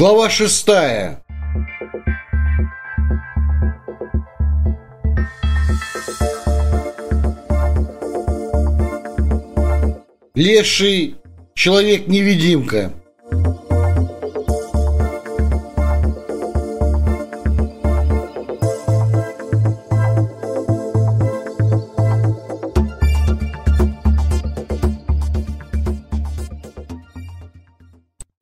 Глава шестая. Леший, человек-невидимка.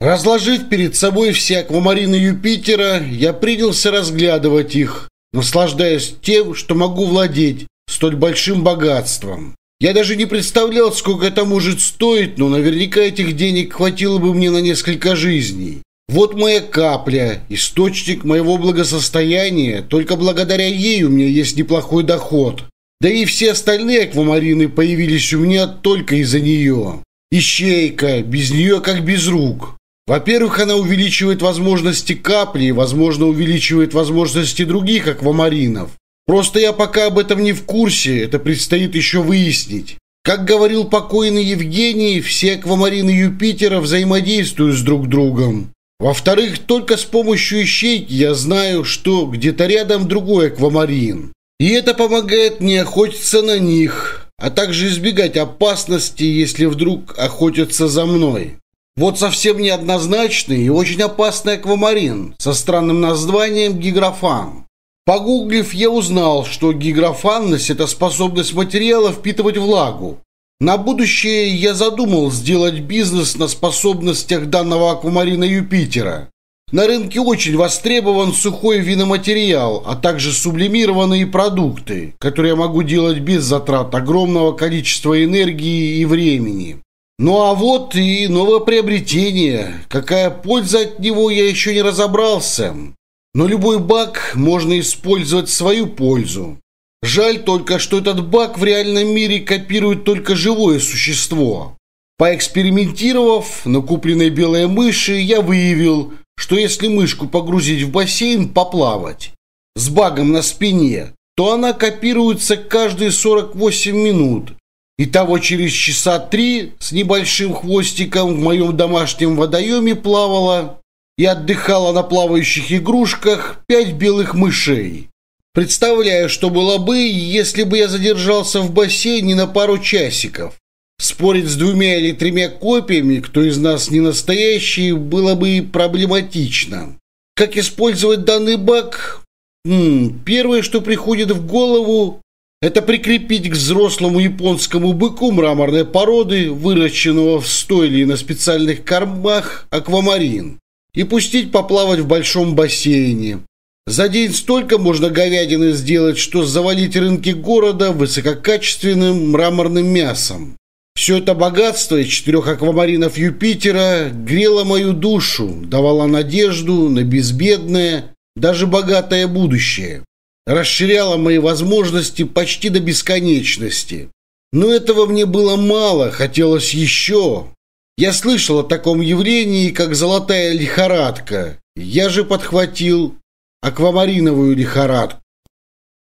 Разложив перед собой все аквамарины Юпитера, я принялся разглядывать их, наслаждаясь тем, что могу владеть столь большим богатством. Я даже не представлял, сколько это может стоить, но наверняка этих денег хватило бы мне на несколько жизней. Вот моя капля, источник моего благосостояния, только благодаря ей у меня есть неплохой доход. Да и все остальные аквамарины появились у меня только из-за нее. Ищейка, без нее как без рук. Во-первых, она увеличивает возможности капли и, возможно, увеличивает возможности других аквамаринов. Просто я пока об этом не в курсе, это предстоит еще выяснить. Как говорил покойный Евгений, все аквамарины Юпитера взаимодействуют с друг другом. Во-вторых, только с помощью ищейки я знаю, что где-то рядом другой аквамарин. И это помогает мне охотиться на них, а также избегать опасности, если вдруг охотятся за мной. Вот совсем неоднозначный и очень опасный аквамарин со странным названием гиграфан. Погуглив, я узнал, что гиграфанность – это способность материала впитывать влагу. На будущее я задумал сделать бизнес на способностях данного аквамарина Юпитера. На рынке очень востребован сухой виноматериал, а также сублимированные продукты, которые я могу делать без затрат огромного количества энергии и времени. Ну а вот и новое приобретение. Какая польза от него, я еще не разобрался. Но любой баг можно использовать в свою пользу. Жаль только, что этот баг в реальном мире копирует только живое существо. Поэкспериментировав на купленной белой мыши, я выявил, что если мышку погрузить в бассейн поплавать с багом на спине, то она копируется каждые 48 минут, и того через часа три с небольшим хвостиком в моем домашнем водоеме плавала и отдыхала на плавающих игрушках пять белых мышей. Представляю, что было бы, если бы я задержался в бассейне на пару часиков. Спорить с двумя или тремя копиями, кто из нас не настоящий, было бы проблематично. Как использовать данный баг? Первое, что приходит в голову это прикрепить к взрослому японскому быку мраморной породы, выращенного в стойле и на специальных кормах, аквамарин, и пустить поплавать в большом бассейне. За день столько можно говядины сделать, что завалить рынки города высококачественным мраморным мясом. Все это богатство из четырех аквамаринов Юпитера грело мою душу, давало надежду на безбедное, даже богатое будущее. Расширяло мои возможности почти до бесконечности. Но этого мне было мало, хотелось еще. Я слышал о таком явлении, как золотая лихорадка. Я же подхватил аквамариновую лихорадку.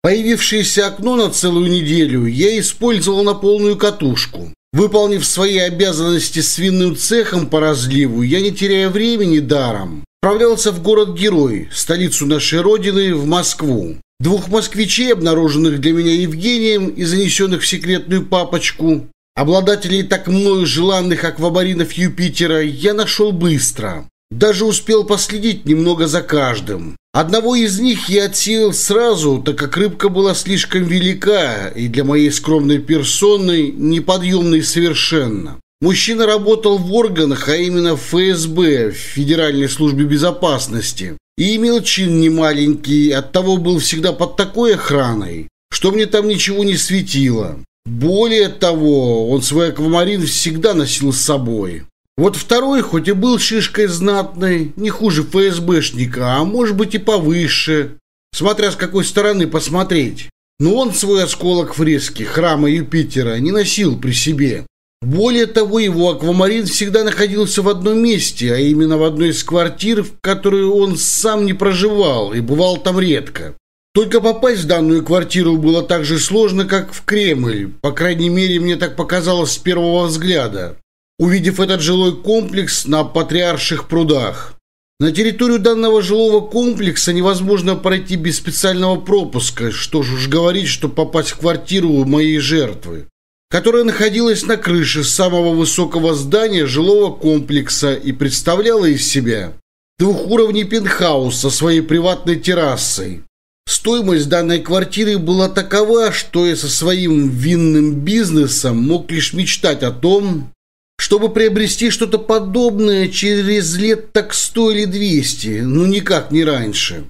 Появившееся окно на целую неделю я использовал на полную катушку. Выполнив свои обязанности с винным цехом по разливу, я, не теряя времени даром, отправлялся в город-герой, столицу нашей родины, в Москву. Двух москвичей, обнаруженных для меня Евгением и занесенных в секретную папочку, обладателей так мною желанных аквабаринов Юпитера, я нашел быстро. Даже успел последить немного за каждым. Одного из них я отсеял сразу, так как рыбка была слишком велика и для моей скромной персоны неподъемной совершенно. Мужчина работал в органах, а именно в ФСБ, в Федеральной службе безопасности. И имел чин немаленький, оттого был всегда под такой охраной, что мне там ничего не светило. Более того, он свой аквамарин всегда носил с собой. Вот второй, хоть и был шишкой знатной, не хуже ФСБшника, а может быть и повыше, смотря с какой стороны посмотреть. Но он свой осколок фрески храма Юпитера не носил при себе. Более того, его аквамарин всегда находился в одном месте, а именно в одной из квартир, в которую он сам не проживал и бывал там редко. Только попасть в данную квартиру было так же сложно, как в Кремль. По крайней мере, мне так показалось с первого взгляда. Увидев этот жилой комплекс на Патриарших прудах. На территорию данного жилого комплекса невозможно пройти без специального пропуска, что ж уж говорить, что попасть в квартиру моей жертвы которая находилась на крыше самого высокого здания жилого комплекса и представляла из себя двухуровний пентхаус со своей приватной террасой. Стоимость данной квартиры была такова, что я со своим винным бизнесом мог лишь мечтать о том, чтобы приобрести что-то подобное через лет так сто или двести, но никак не раньше.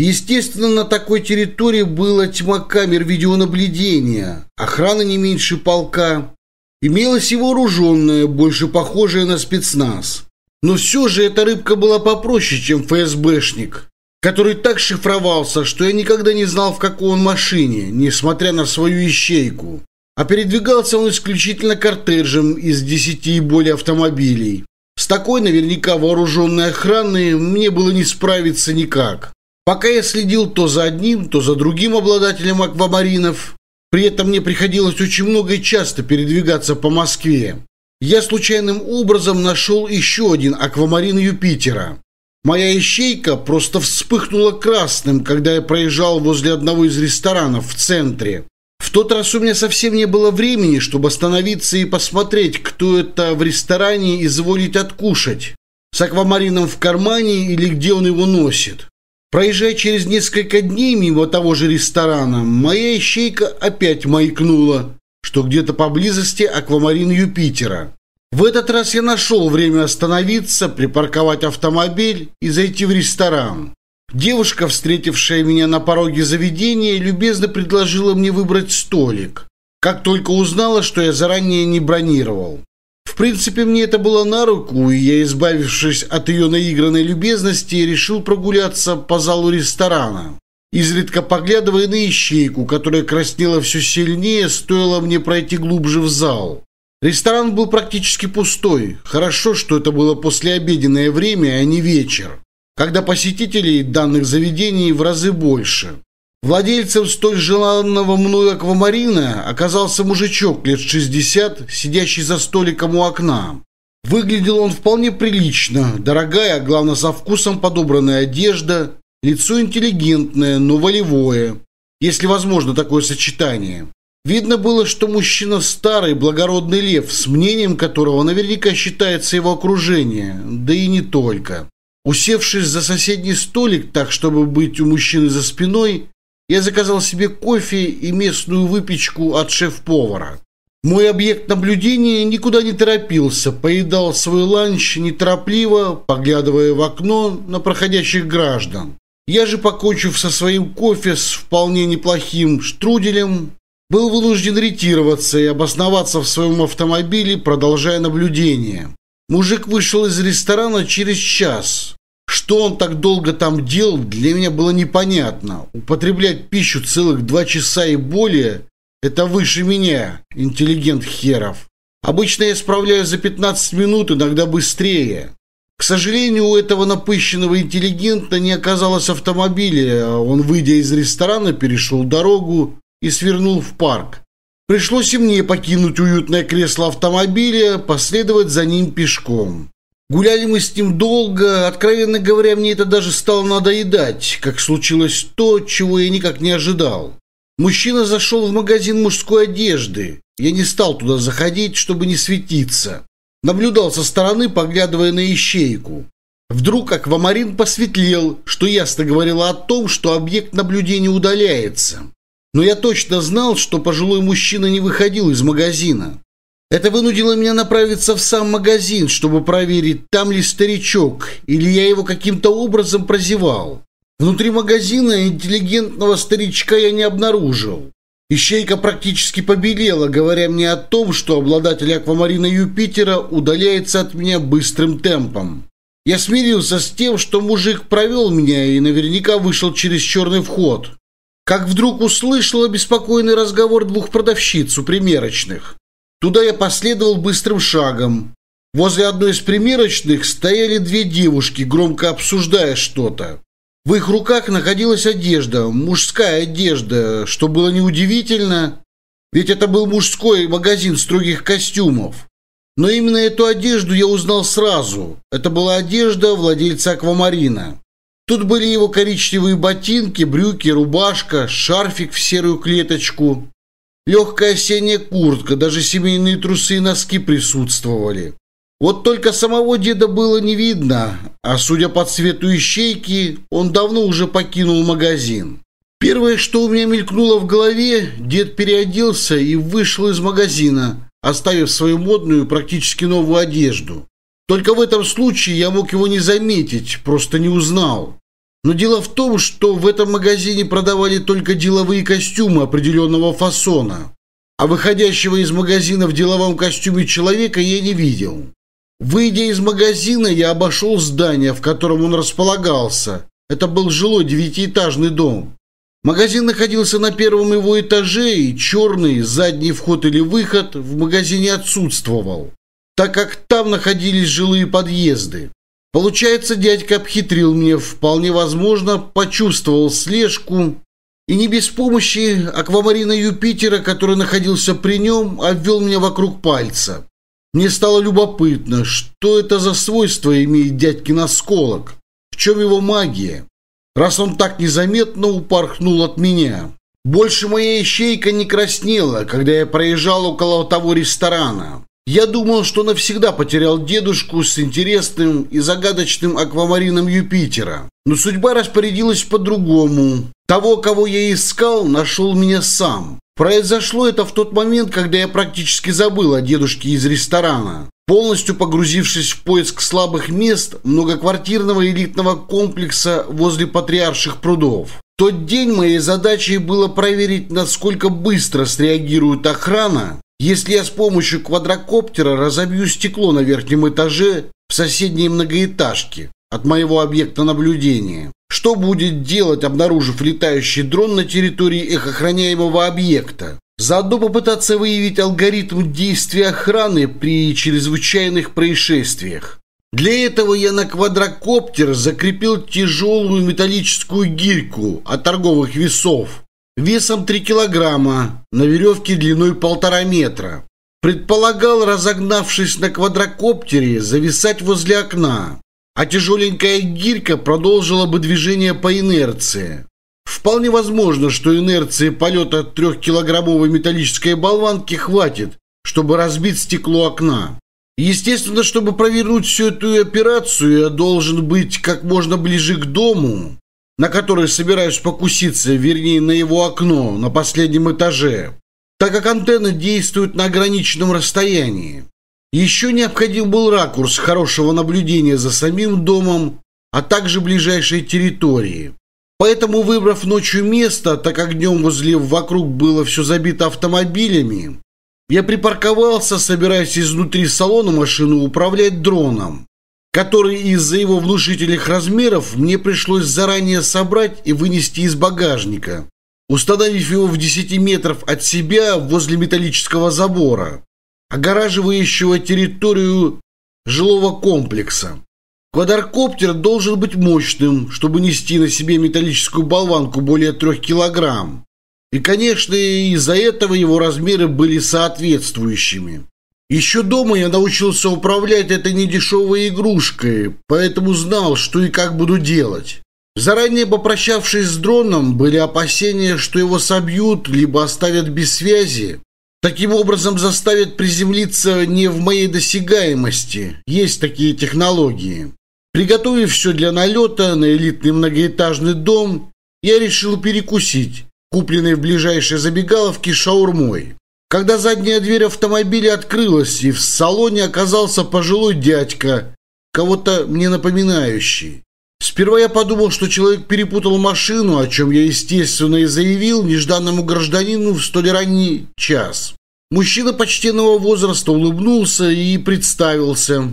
Естественно, на такой территории было тьма камер видеонаблюдения, охрана не меньше полка. Имелась и вооруженная, больше похожая на спецназ. Но все же эта рыбка была попроще, чем ФСБшник, который так шифровался, что я никогда не знал, в какой он машине, несмотря на свою ищейку. А передвигался он исключительно кортежем из десяти и более автомобилей. С такой наверняка вооруженной охраной мне было не справиться никак. Пока я следил то за одним, то за другим обладателем аквамаринов, при этом мне приходилось очень много и часто передвигаться по Москве. Я случайным образом нашел еще один аквамарин Юпитера. Моя ищейка просто вспыхнула красным, когда я проезжал возле одного из ресторанов в центре. В тот раз у меня совсем не было времени, чтобы остановиться и посмотреть, кто это в ресторане изволит откушать. С аквамарином в кармане или где он его носит. Проезжая через несколько дней мимо того же ресторана, моя ищейка опять маякнула, что где-то поблизости аквамарин Юпитера. В этот раз я нашел время остановиться, припарковать автомобиль и зайти в ресторан. Девушка, встретившая меня на пороге заведения, любезно предложила мне выбрать столик, как только узнала, что я заранее не бронировал принципе, мне это было на руку, и я, избавившись от ее наигранной любезности, решил прогуляться по залу ресторана. Изредка поглядывая на ищейку, которая краснела все сильнее, стоило мне пройти глубже в зал. Ресторан был практически пустой. Хорошо, что это было послеобеденное время, а не вечер, когда посетителей данных заведений в разы больше. Владельцем столь желанного мною аквамарина оказался мужичок лет 60, сидящий за столиком у окна. Выглядел он вполне прилично, дорогая, а главное со вкусом подобранная одежда, лицо интеллигентное, но волевое, если возможно такое сочетание. Видно было, что мужчина старый, благородный лев, с мнением которого наверняка считается его окружение, да и не только. Усевшись за соседний столик так, чтобы быть у мужчины за спиной, я заказал себе кофе и местную выпечку от шеф-повара. Мой объект наблюдения никуда не торопился, поедал свой ланч неторопливо, поглядывая в окно на проходящих граждан. Я же, покончив со своим кофе с вполне неплохим штруделем, был вынужден ретироваться и обосноваться в своем автомобиле, продолжая наблюдение. Мужик вышел из ресторана через час, что он так долго там делал, для меня было непонятно. Употреблять пищу целых два часа и более – это выше меня, интеллигент херов. Обычно я справляюсь за 15 минут, иногда быстрее. К сожалению, у этого напыщенного интеллигента не оказалось автомобиля. Он, выйдя из ресторана, перешел дорогу и свернул в парк. Пришлось и мне покинуть уютное кресло автомобиля, последовать за ним пешком. Гуляли мы с ним долго, откровенно говоря, мне это даже стало надоедать, как случилось то, чего я никак не ожидал. Мужчина зашел в магазин мужской одежды. Я не стал туда заходить, чтобы не светиться. Наблюдал со стороны, поглядывая на ищейку. Вдруг аквамарин посветлел, что ясно говорило о том, что объект наблюдения удаляется. Но я точно знал, что пожилой мужчина не выходил из магазина. Это вынудило меня направиться в сам магазин, чтобы проверить, там ли старичок, или я его каким-то образом прозевал. Внутри магазина интеллигентного старичка я не обнаружил. Ищейка практически побелела, говоря мне о том, что обладатель аквамарина Юпитера удаляется от меня быстрым темпом. Я смирился с тем, что мужик провел меня и наверняка вышел через черный вход. Как вдруг услышал беспокойный разговор двух продавщиц у примерочных. Туда я последовал быстрым шагом. Возле одной из примерочных стояли две девушки, громко обсуждая что-то. В их руках находилась одежда, мужская одежда, что было неудивительно, ведь это был мужской магазин строгих костюмов. Но именно эту одежду я узнал сразу. Это была одежда владельца аквамарина. Тут были его коричневые ботинки, брюки, рубашка, шарфик в серую клеточку. Легкая осенняя куртка, даже семейные трусы и носки присутствовали. Вот только самого деда было не видно, а судя по цвету ищейки, он давно уже покинул магазин. Первое, что у меня мелькнуло в голове, дед переоделся и вышел из магазина, оставив свою модную, практически новую одежду. Только в этом случае я мог его не заметить, просто не узнал. Но дело в том, что в этом магазине продавали только деловые костюмы определенного фасона, а выходящего из магазина в деловом костюме человека я не видел. Выйдя из магазина, я обошел здание, в котором он располагался. Это был жилой девятиэтажный дом. Магазин находился на первом его этаже, и черный задний вход или выход в магазине отсутствовал, так как там находились жилые подъезды. Получается, дядька обхитрил меня, вполне возможно, почувствовал слежку и не без помощи аквамарина Юпитера, который находился при нем, обвел меня вокруг пальца. Мне стало любопытно, что это за свойство имеет дядькин осколок, в чем его магия, раз он так незаметно упорхнул от меня. Больше моя ищейка не краснела, когда я проезжал около того ресторана. Я думал, что навсегда потерял дедушку с интересным и загадочным аквамарином Юпитера. Но судьба распорядилась по-другому. Того, кого я искал, нашел меня сам. Произошло это в тот момент, когда я практически забыл о дедушке из ресторана. Полностью погрузившись в поиск слабых мест многоквартирного элитного комплекса возле Патриарших прудов. В тот день моей задачей было проверить, насколько быстро среагирует охрана если я с помощью квадрокоптера разобью стекло на верхнем этаже в соседней многоэтажке от моего объекта наблюдения, что будет делать, обнаружив летающий дрон на территории эхохраняемого объекта? Заодно попытаться выявить алгоритм действия охраны при чрезвычайных происшествиях. Для этого я на квадрокоптер закрепил тяжелую металлическую гирьку от торговых весов, весом 3 килограмма на веревке длиной полтора метра. Предполагал, разогнавшись на квадрокоптере, зависать возле окна, а тяжеленькая гирька продолжила бы движение по инерции. Вполне возможно, что инерции полета трехкилограммовой металлической болванки хватит, чтобы разбить стекло окна. Естественно, чтобы провернуть всю эту операцию, я должен быть как можно ближе к дому, на который собираюсь покуситься, вернее, на его окно, на последнем этаже, так как антенны действуют на ограниченном расстоянии. Еще необходим был ракурс хорошего наблюдения за самим домом, а также ближайшей территории. Поэтому, выбрав ночью место, так как днем возле вокруг было все забито автомобилями, я припарковался, собираясь изнутри салона машину управлять дроном которые из-за его внушительных размеров мне пришлось заранее собрать и вынести из багажника, установив его в 10 метров от себя возле металлического забора, огораживающего территорию жилого комплекса. Квадрокоптер должен быть мощным, чтобы нести на себе металлическую болванку более 3 килограмм. И, конечно, из-за этого его размеры были соответствующими. Еще дома я научился управлять этой недешевой игрушкой, поэтому знал, что и как буду делать. Заранее попрощавшись с дроном, были опасения, что его собьют, либо оставят без связи. Таким образом заставят приземлиться не в моей досягаемости. Есть такие технологии. Приготовив все для налета на элитный многоэтажный дом, я решил перекусить, купленный в ближайшей забегаловке шаурмой. Когда задняя дверь автомобиля открылась, и в салоне оказался пожилой дядька, кого-то мне напоминающий. Сперва я подумал, что человек перепутал машину, о чем я, естественно, и заявил нежданному гражданину в столь ранний час. Мужчина почтенного возраста улыбнулся и представился.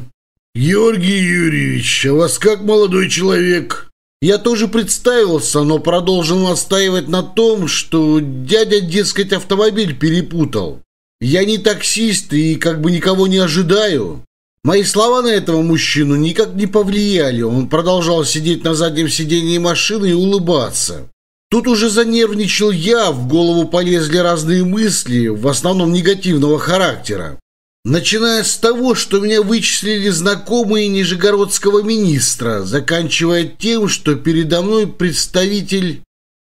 «Георгий Юрьевич, а вас как молодой человек?» Я тоже представился, но продолжил настаивать на том, что дядя, дескать, автомобиль перепутал. Я не таксист и как бы никого не ожидаю. Мои слова на этого мужчину никак не повлияли. Он продолжал сидеть на заднем сидении машины и улыбаться. Тут уже занервничал я, в голову полезли разные мысли, в основном негативного характера начиная с того, что меня вычислили знакомые нижегородского министра, заканчивая тем, что передо мной представитель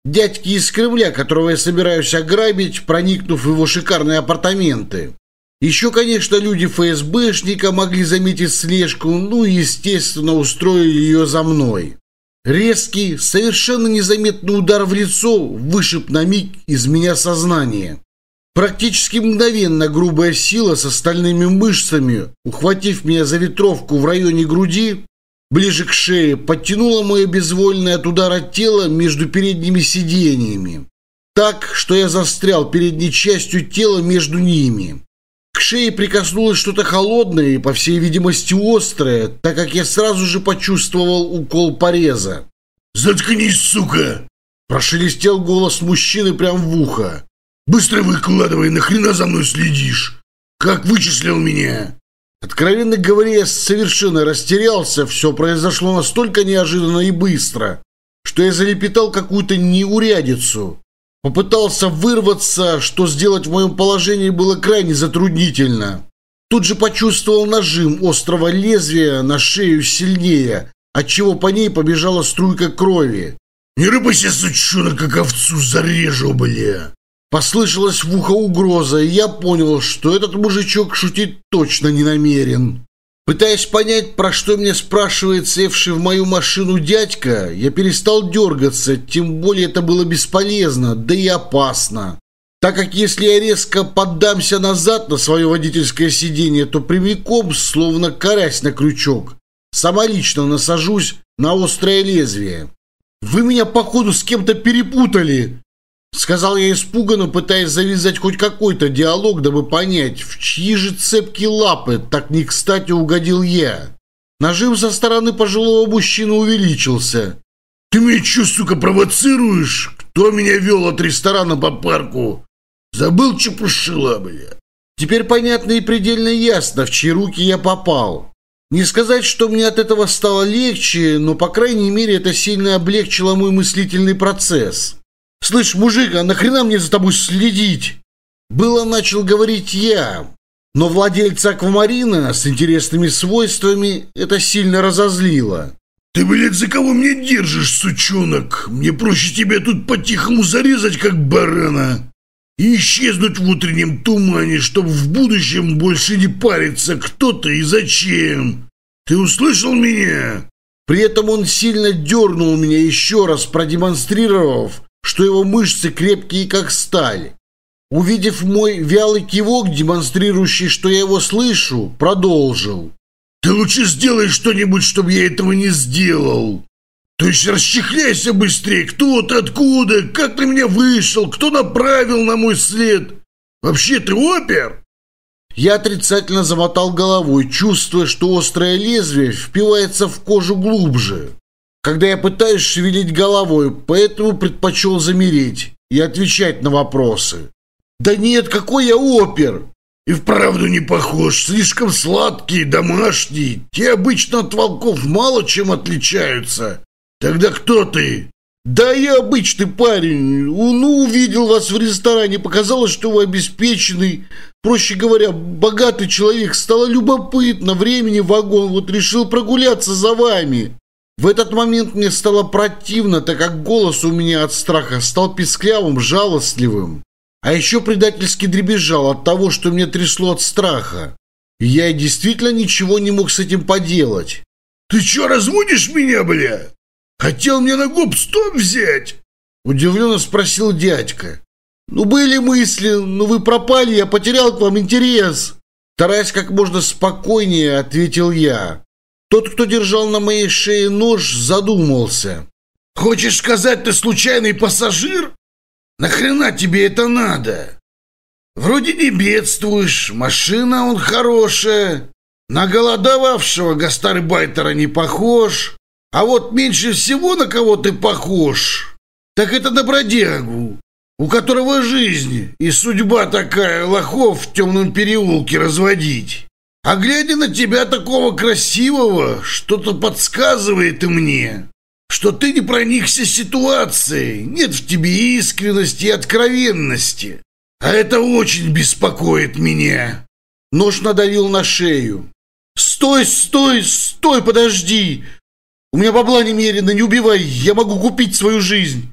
дядьки из Кремля, которого я собираюсь ограбить, проникнув в его шикарные апартаменты. Еще, конечно, люди ФСБшника могли заметить слежку, ну и, естественно, устроили ее за мной. Резкий, совершенно незаметный удар в лицо вышиб на миг из меня сознание. Практически мгновенно грубая сила с остальными мышцами, ухватив меня за ветровку в районе груди, ближе к шее, подтянула мое безвольное от удара тело между передними сидениями, так, что я застрял передней частью тела между ними. К шее прикоснулось что-то холодное и, по всей видимости, острое, так как я сразу же почувствовал укол пореза. «Заткнись, сука!» – прошелестел голос мужчины прямо в ухо. Быстро выкладывай, нахрена за мной следишь? Как вычислил меня? Откровенно говоря, совершенно растерялся. Все произошло настолько неожиданно и быстро, что я залепетал какую-то неурядицу. Попытался вырваться, что сделать в моем положении было крайне затруднительно. Тут же почувствовал нажим острого лезвия на шею сильнее, отчего по ней побежала струйка крови. «Не рыпайся, сучонок, как овцу зарежу, бля!» Послышалось в ухо угроза, и я понял, что этот мужичок шутить точно не намерен. Пытаясь понять, про что меня спрашивает севший в мою машину дядька, я перестал дергаться, тем более это было бесполезно, да и опасно. Так как если я резко поддамся назад на свое водительское сиденье, то прямиком, словно карась на крючок, самолично насажусь на острое лезвие. «Вы меня, походу, с кем-то перепутали!» Сказал я испуганно, пытаясь завязать хоть какой-то диалог, дабы понять, в чьи же цепки лапы так не кстати угодил я. Нажим со стороны пожилого мужчины увеличился. «Ты меня чё, сука, провоцируешь? Кто меня вел от ресторана по парку? Забыл чё чепушила, бля!» Теперь понятно и предельно ясно, в чьи руки я попал. Не сказать, что мне от этого стало легче, но, по крайней мере, это сильно облегчило мой мыслительный процесс. «Слышь, мужик, а нахрена мне за тобой следить?» Было начал говорить я, но владельца аквамарина с интересными свойствами это сильно разозлило. «Ты, блядь, за кого мне держишь, сучонок? Мне проще тебя тут по-тихому зарезать, как барана, и исчезнуть в утреннем тумане, чтобы в будущем больше не париться, кто-то и зачем. Ты услышал меня?» При этом он сильно дернул меня еще раз, продемонстрировав, что его мышцы крепкие, как сталь. Увидев мой вялый кивок, демонстрирующий, что я его слышу, продолжил. «Ты лучше сделай что-нибудь, чтобы я этого не сделал!» То есть расчехляйся быстрее, кто ты, откуда, как ты меня вышел, кто направил на мой след. Вообще ты опер? Я отрицательно замотал головой, чувствуя, что острое лезвие впивается в кожу глубже когда я пытаюсь шевелить головой, поэтому предпочел замереть и отвечать на вопросы. Да нет, какой я опер! И вправду не похож, слишком сладкий, домашний. Те обычно от волков мало чем отличаются. Тогда кто ты? Да я обычный парень. Ну, увидел вас в ресторане, показалось, что вы обеспеченный. Проще говоря, богатый человек. Стало любопытно, времени вагон, вот решил прогуляться за вами. В этот момент мне стало противно, так как голос у меня от страха стал писклявым, жалостливым. А еще предательски дребезжал от того, что мне трясло от страха. И я действительно ничего не мог с этим поделать. «Ты че разводишь меня, бля? Хотел мне на губ стоп взять?» Удивленно спросил дядька. «Ну, были мысли, но вы пропали, я потерял к вам интерес!» Стараясь как можно спокойнее, ответил я. Тот, кто держал на моей шее нож, задумался. «Хочешь сказать, ты случайный пассажир? Нахрена тебе это надо? Вроде не бедствуешь, машина он хорошая, на голодовавшего гастарбайтера не похож, а вот меньше всего на кого ты похож, так это на бродягу, у которого жизнь и судьба такая лохов в темном переулке разводить». А глядя на тебя такого красивого, что-то подсказывает мне, что ты не проникся ситуацией, нет в тебе искренности и откровенности. А это очень беспокоит меня. Нож надавил на шею. Стой, стой, стой, подожди. У меня бабла немерено, не убивай, я могу купить свою жизнь.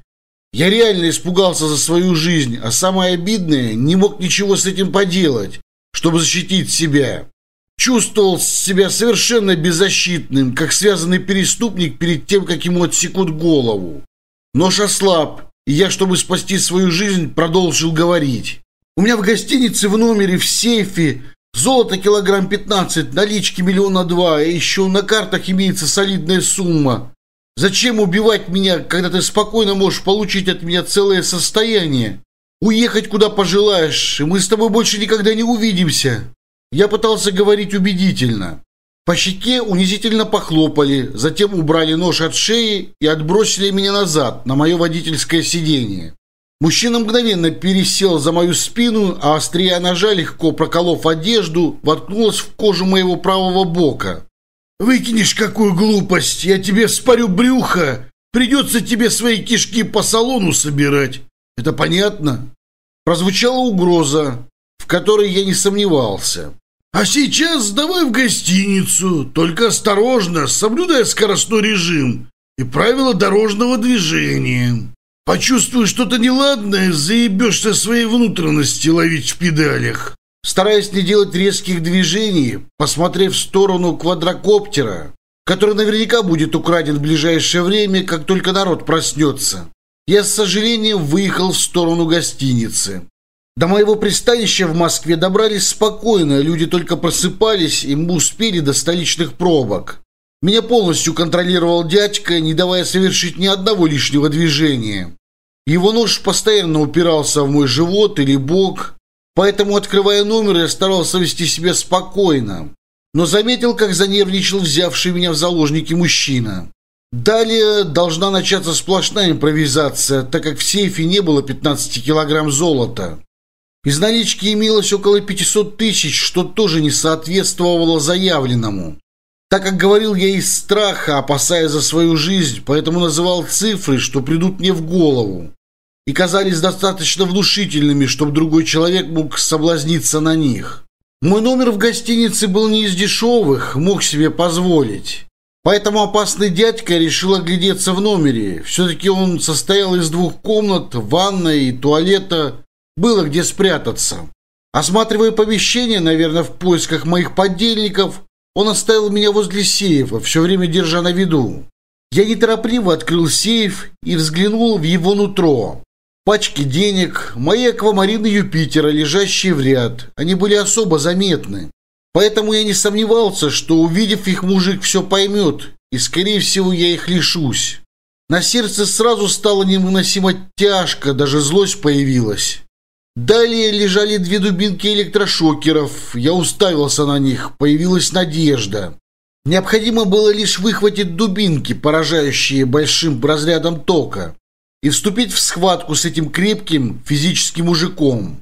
Я реально испугался за свою жизнь, а самое обидное, не мог ничего с этим поделать, чтобы защитить себя чувствовал себя совершенно беззащитным, как связанный преступник перед тем, как ему отсекут голову. Нож ослаб, и я, чтобы спасти свою жизнь, продолжил говорить. У меня в гостинице в номере в сейфе золото килограмм 15, налички миллиона два, и еще на картах имеется солидная сумма. Зачем убивать меня, когда ты спокойно можешь получить от меня целое состояние? Уехать куда пожелаешь, и мы с тобой больше никогда не увидимся. Я пытался говорить убедительно. По щеке унизительно похлопали, затем убрали нож от шеи и отбросили меня назад, на мое водительское сиденье. Мужчина мгновенно пересел за мою спину, а острие ножа, легко проколов одежду, воткнулось в кожу моего правого бока. «Выкинешь какую глупость! Я тебе вспорю брюхо! Придется тебе свои кишки по салону собирать! Это понятно?» Прозвучала угроза, который я не сомневался. А сейчас давай в гостиницу, только осторожно, соблюдая скоростной режим и правила дорожного движения. Почувствуешь что-то неладное, заебешься своей внутренности ловить в педалях. Стараясь не делать резких движений, посмотрев в сторону квадрокоптера, который наверняка будет украден в ближайшее время, как только народ проснется, я с сожалением выехал в сторону гостиницы. До моего пристанища в Москве добрались спокойно, люди только просыпались, и мы успели до столичных пробок. Меня полностью контролировал дядька, не давая совершить ни одного лишнего движения. Его нож постоянно упирался в мой живот или бок, поэтому, открывая номер, я старался вести себя спокойно, но заметил, как занервничал взявший меня в заложники мужчина. Далее должна начаться сплошная импровизация, так как в сейфе не было 15 килограмм золота. Из налички имелось около 500 тысяч, что тоже не соответствовало заявленному. Так как говорил я из страха, опасаясь за свою жизнь, поэтому называл цифры, что придут мне в голову, и казались достаточно внушительными, чтобы другой человек мог соблазниться на них. Мой номер в гостинице был не из дешевых, мог себе позволить. Поэтому опасный дядька решил оглядеться в номере. Все-таки он состоял из двух комнат, ванной и туалета, было где спрятаться. Осматривая помещение, наверное, в поисках моих подельников, он оставил меня возле сейфа, все время держа на виду. Я неторопливо открыл сейф и взглянул в его нутро. Пачки денег, мои аквамарины Юпитера, лежащие в ряд, они были особо заметны. Поэтому я не сомневался, что, увидев их, мужик все поймет, и, скорее всего, я их лишусь. На сердце сразу стало невыносимо тяжко, даже злость появилась. Далее лежали две дубинки электрошокеров. Я уставился на них. Появилась надежда. Необходимо было лишь выхватить дубинки, поражающие большим разрядом тока, и вступить в схватку с этим крепким физическим мужиком.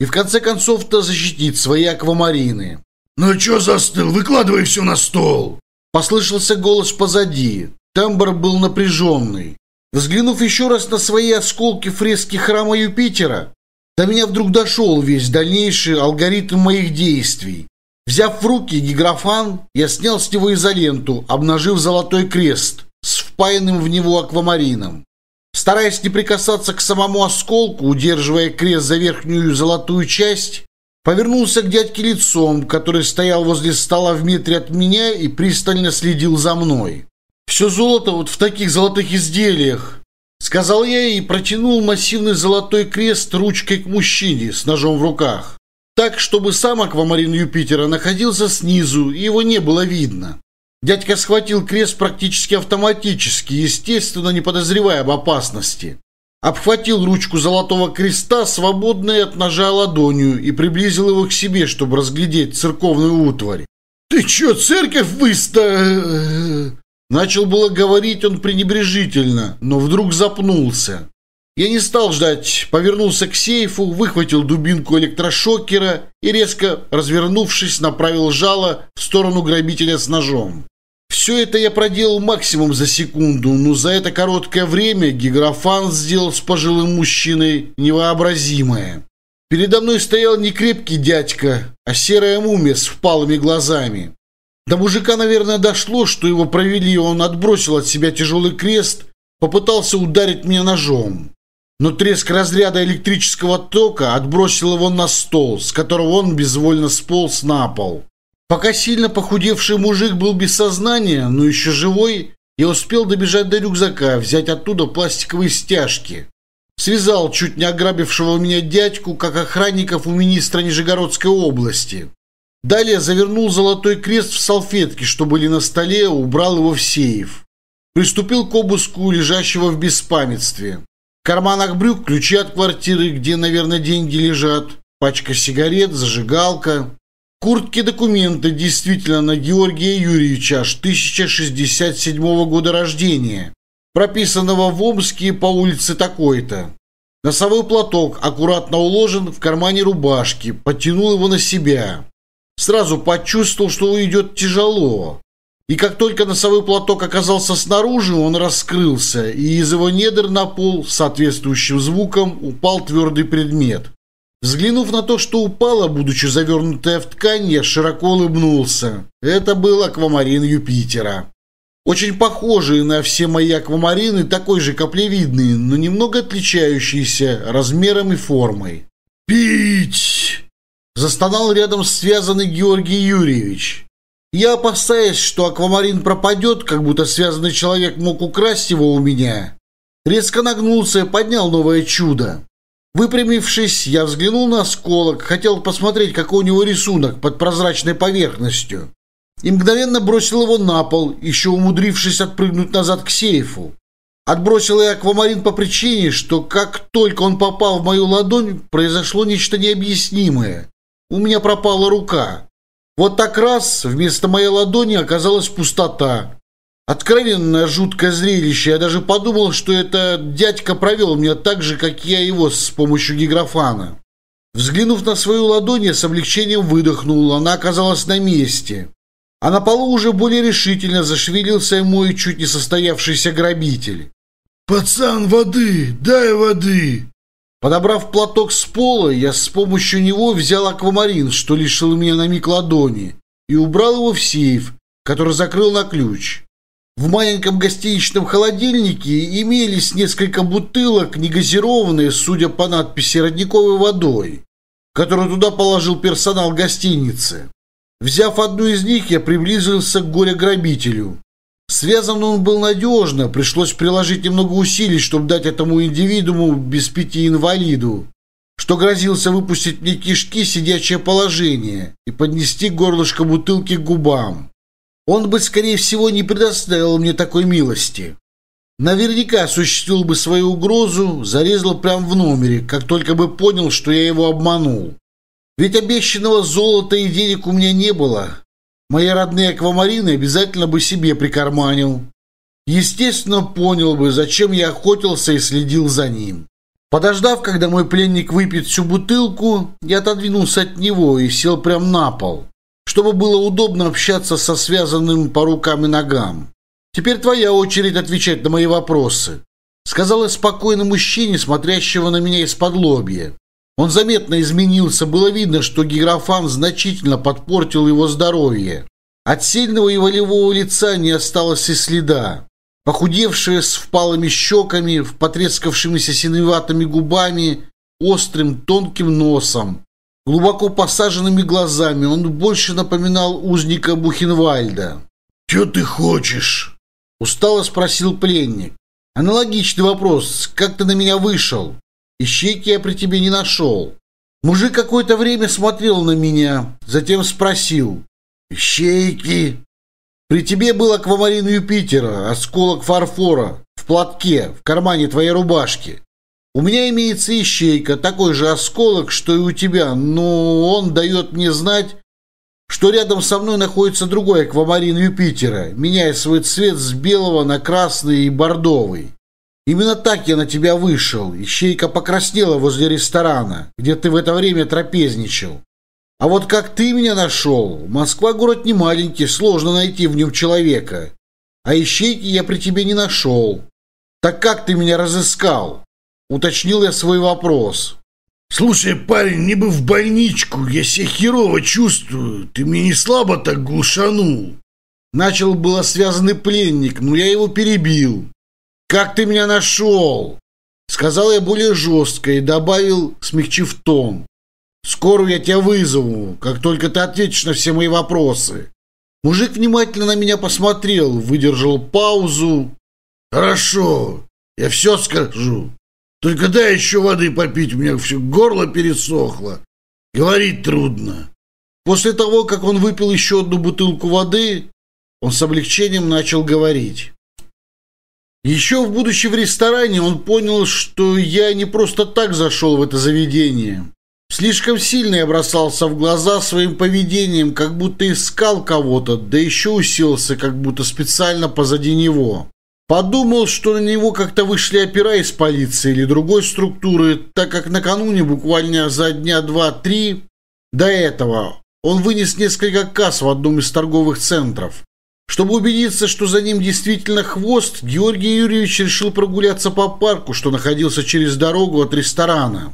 И в конце концов-то защитить свои аквамарины. «Ну чё застыл? Выкладывай всё на стол!» Послышался голос позади. Тембр был напряженный. Взглянув еще раз на свои осколки фрески храма Юпитера, до меня вдруг дошел весь дальнейший алгоритм моих действий. Взяв в руки гиграфан, я снял с него изоленту, обнажив золотой крест с впаянным в него аквамарином. Стараясь не прикасаться к самому осколку, удерживая крест за верхнюю золотую часть, повернулся к дядьке лицом, который стоял возле стола в метре от меня и пристально следил за мной. Все золото вот в таких золотых изделиях, Сказал я и протянул массивный золотой крест ручкой к мужчине с ножом в руках, так, чтобы сам аквамарин Юпитера находился снизу и его не было видно. Дядька схватил крест практически автоматически, естественно, не подозревая об опасности. Обхватил ручку золотого креста, свободной от ножа ладонью, и приблизил его к себе, чтобы разглядеть церковную утварь. «Ты чё, церковь выста...» Начал было говорить он пренебрежительно, но вдруг запнулся. Я не стал ждать, повернулся к сейфу, выхватил дубинку электрошокера и, резко развернувшись, направил жало в сторону грабителя с ножом. Все это я проделал максимум за секунду, но за это короткое время гиграфан сделал с пожилым мужчиной невообразимое. Передо мной стоял не крепкий дядька, а серая мумия с впалыми глазами. До мужика, наверное, дошло, что его провели, и он отбросил от себя тяжелый крест, попытался ударить меня ножом. Но треск разряда электрического тока отбросил его на стол, с которого он безвольно сполз на пол. Пока сильно похудевший мужик был без сознания, но еще живой, я успел добежать до рюкзака, взять оттуда пластиковые стяжки. Связал чуть не ограбившего меня дядьку, как охранников у министра Нижегородской области. Далее завернул золотой крест в салфетки, что были на столе, убрал его в сейф. Приступил к обыску лежащего в беспамятстве. В карманах брюк ключи от квартиры, где, наверное, деньги лежат, пачка сигарет, зажигалка. Куртки документы действительно на Георгия Юрьевича аж 1067 года рождения, прописанного в Омске по улице такой-то. Носовой платок аккуратно уложен в кармане рубашки, подтянул его на себя сразу почувствовал, что уйдет тяжело. И как только носовой платок оказался снаружи, он раскрылся, и из его недр на пол соответствующим звуком упал твердый предмет. Взглянув на то, что упало, будучи завернутое в ткань, я широко улыбнулся. Это был аквамарин Юпитера. Очень похожие на все мои аквамарины, такой же каплевидные, но немного отличающиеся размером и формой. «Пить!» Застонал рядом связанный Георгий Юрьевич. Я опасаясь, что аквамарин пропадет, как будто связанный человек мог украсть его у меня. Резко нагнулся и поднял новое чудо. Выпрямившись, я взглянул на осколок, хотел посмотреть, какой у него рисунок под прозрачной поверхностью. И мгновенно бросил его на пол, еще умудрившись отпрыгнуть назад к сейфу. Отбросил я аквамарин по причине, что как только он попал в мою ладонь, произошло нечто необъяснимое у меня пропала рука. Вот так раз вместо моей ладони оказалась пустота. Откровенное жуткое зрелище. Я даже подумал, что это дядька провел меня так же, как я его с помощью гиграфана. Взглянув на свою ладонь, я с облегчением выдохнул. Она оказалась на месте. А на полу уже более решительно зашевелился мой чуть не состоявшийся грабитель. «Пацан, воды! Дай воды!» Подобрав платок с пола, я с помощью него взял аквамарин, что лишил меня на миг ладони, и убрал его в сейф, который закрыл на ключ. В маленьком гостиничном холодильнике имелись несколько бутылок, негазированные, судя по надписи, родниковой водой, которую туда положил персонал гостиницы. Взяв одну из них, я приблизился к горе-грабителю. Связан он был надежно, пришлось приложить немного усилий, чтобы дать этому индивидууму без пяти инвалиду, что грозился выпустить мне кишки сидячее положение и поднести горлышко бутылки к губам. Он бы, скорее всего, не предоставил мне такой милости. Наверняка осуществил бы свою угрозу, зарезал прямо в номере, как только бы понял, что я его обманул. Ведь обещанного золота и денег у меня не было, Мои родные аквамарины обязательно бы себе прикарманил. Естественно, понял бы, зачем я охотился и следил за ним. Подождав, когда мой пленник выпьет всю бутылку, я отодвинулся от него и сел прямо на пол, чтобы было удобно общаться со связанным по рукам и ногам. «Теперь твоя очередь отвечать на мои вопросы», — сказала спокойно мужчине, смотрящего на меня из-под лобья. Он заметно изменился, было видно, что Гиграфан значительно подпортил его здоровье. От сильного и волевого лица не осталось и следа. Похудевшее с впалыми щеками, в потрескавшимися синеватыми губами, острым тонким носом, глубоко посаженными глазами, он больше напоминал узника Бухенвальда. «Чё ты хочешь?» – устало спросил пленник. Аналогичный вопрос. Как ты на меня вышел? Ищейки я при тебе не нашел. Мужик какое-то время смотрел на меня, затем спросил. Ищейки? При тебе был аквамарин Юпитера, осколок фарфора, в платке, в кармане твоей рубашки. У меня имеется ищейка, такой же осколок, что и у тебя, но он дает мне знать, что рядом со мной находится другой аквамарин Юпитера, меняя свой цвет с белого на красный и бордовый. Именно так я на тебя вышел. Ищейка покраснела возле ресторана, где ты в это время трапезничал. А вот как ты меня нашел? Москва город не маленький, сложно найти в нем человека. А ищейки я при тебе не нашел. Так как ты меня разыскал? Уточнил я свой вопрос. Слушай, парень, не бы в больничку, я себя херово чувствую. Ты мне не слабо так глушанул. Начал было связанный пленник, но я его перебил. «Как ты меня нашел?» Сказал я более жестко и добавил, смягчив тон. «Скоро я тебя вызову, как только ты ответишь на все мои вопросы». Мужик внимательно на меня посмотрел, выдержал паузу. «Хорошо, я все скажу. Только дай еще воды попить, у меня все горло пересохло. Говорить трудно». После того, как он выпил еще одну бутылку воды, он с облегчением начал говорить. Еще в будущем в ресторане он понял, что я не просто так зашел в это заведение. Слишком сильно я бросался в глаза своим поведением, как будто искал кого-то, да еще уселся, как будто специально позади него. Подумал, что на него как-то вышли опера из полиции или другой структуры, так как накануне, буквально за дня два-три до этого, он вынес несколько касс в одном из торговых центров. Чтобы убедиться, что за ним действительно хвост, Георгий Юрьевич решил прогуляться по парку, что находился через дорогу от ресторана.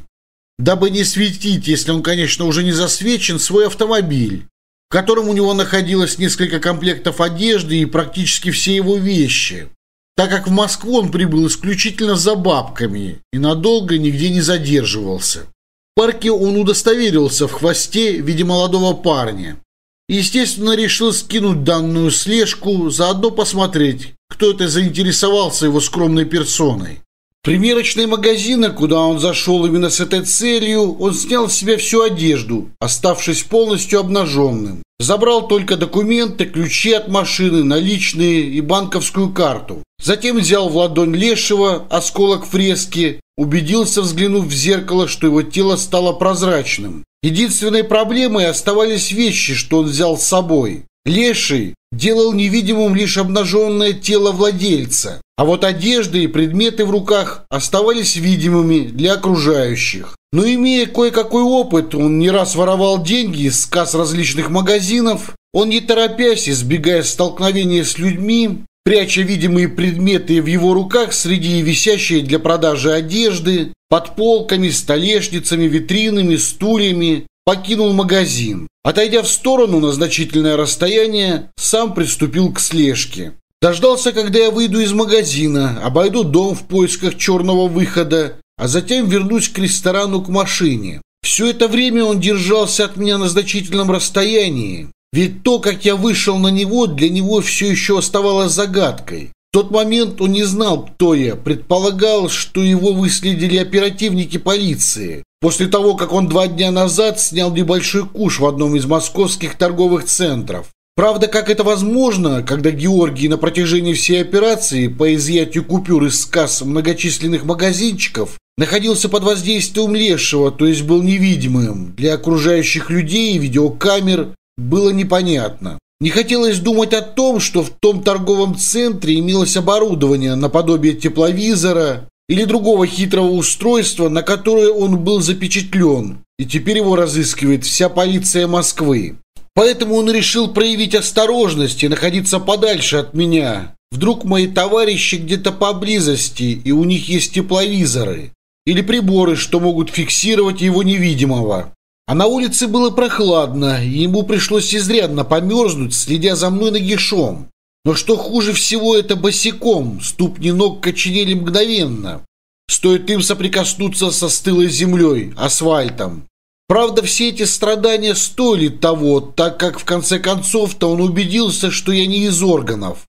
Дабы не светить, если он, конечно, уже не засвечен, свой автомобиль, в котором у него находилось несколько комплектов одежды и практически все его вещи, так как в Москву он прибыл исключительно за бабками и надолго нигде не задерживался. В парке он удостоверился в хвосте в виде молодого парня – Естественно, решил скинуть данную слежку, заодно посмотреть, кто это заинтересовался его скромной персоной. Примерочные магазины, куда он зашел именно с этой целью, он снял с себя всю одежду, оставшись полностью обнаженным. Забрал только документы, ключи от машины, наличные и банковскую карту. Затем взял в ладонь лешего осколок фрески, убедился, взглянув в зеркало, что его тело стало прозрачным. Единственной проблемой оставались вещи, что он взял с собой. Леший делал невидимым лишь обнаженное тело владельца, а вот одежды и предметы в руках оставались видимыми для окружающих. Но имея кое-какой опыт, он не раз воровал деньги из касс различных магазинов, он не торопясь, избегая столкновения с людьми, пряча видимые предметы в его руках среди висящей для продажи одежды, под полками, столешницами, витринами, стульями, покинул магазин. Отойдя в сторону на значительное расстояние, сам приступил к слежке. Дождался, когда я выйду из магазина, обойду дом в поисках черного выхода, а затем вернусь к ресторану к машине. Все это время он держался от меня на значительном расстоянии, ведь то, как я вышел на него, для него все еще оставалось загадкой. В тот момент он не знал, кто я, предполагал, что его выследили оперативники полиции. После того, как он два дня назад снял небольшой куш в одном из московских торговых центров. Правда, как это возможно, когда Георгий на протяжении всей операции по изъятию купюр из касс многочисленных магазинчиков находился под воздействием лешего, то есть был невидимым для окружающих людей, видеокамер было непонятно. Не хотелось думать о том, что в том торговом центре имелось оборудование наподобие тепловизора или другого хитрого устройства, на которое он был запечатлен, и теперь его разыскивает вся полиция Москвы. Поэтому он решил проявить осторожность и находиться подальше от меня. Вдруг мои товарищи где-то поблизости, и у них есть тепловизоры или приборы, что могут фиксировать его невидимого. А на улице было прохладно, и ему пришлось изрядно померзнуть, следя за мной нагишом. Но что хуже всего, это босиком, ступни ног коченели мгновенно. Стоит им соприкоснуться со стылой землей, асфальтом. Правда, все эти страдания стоили того, так как в конце концов-то он убедился, что я не из органов.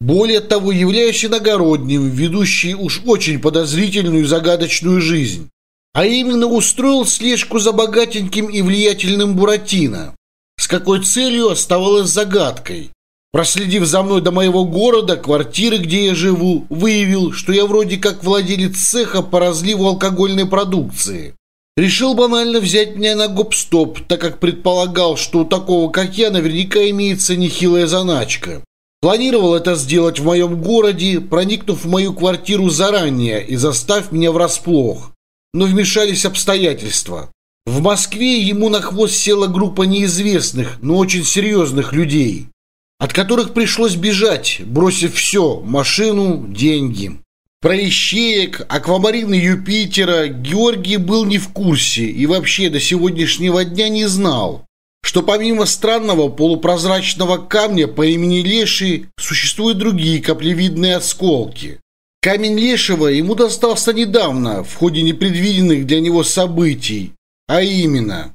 Более того, являюсь иногородним, ведущий уж очень подозрительную и загадочную жизнь а именно устроил слежку за богатеньким и влиятельным Буратино. С какой целью оставалось загадкой. Проследив за мной до моего города, квартиры, где я живу, выявил, что я вроде как владелец цеха по разливу алкогольной продукции. Решил банально взять меня на гоп-стоп, так как предполагал, что у такого, как я, наверняка имеется нехилая заначка. Планировал это сделать в моем городе, проникнув в мою квартиру заранее и застав меня врасплох но вмешались обстоятельства. В Москве ему на хвост села группа неизвестных, но очень серьезных людей, от которых пришлось бежать, бросив все – машину, деньги. Про ищеек, аквамарины Юпитера Георгий был не в курсе и вообще до сегодняшнего дня не знал, что помимо странного полупрозрачного камня по имени Леший существуют другие каплевидные осколки, Камень Лешего ему достался недавно, в ходе непредвиденных для него событий, а именно...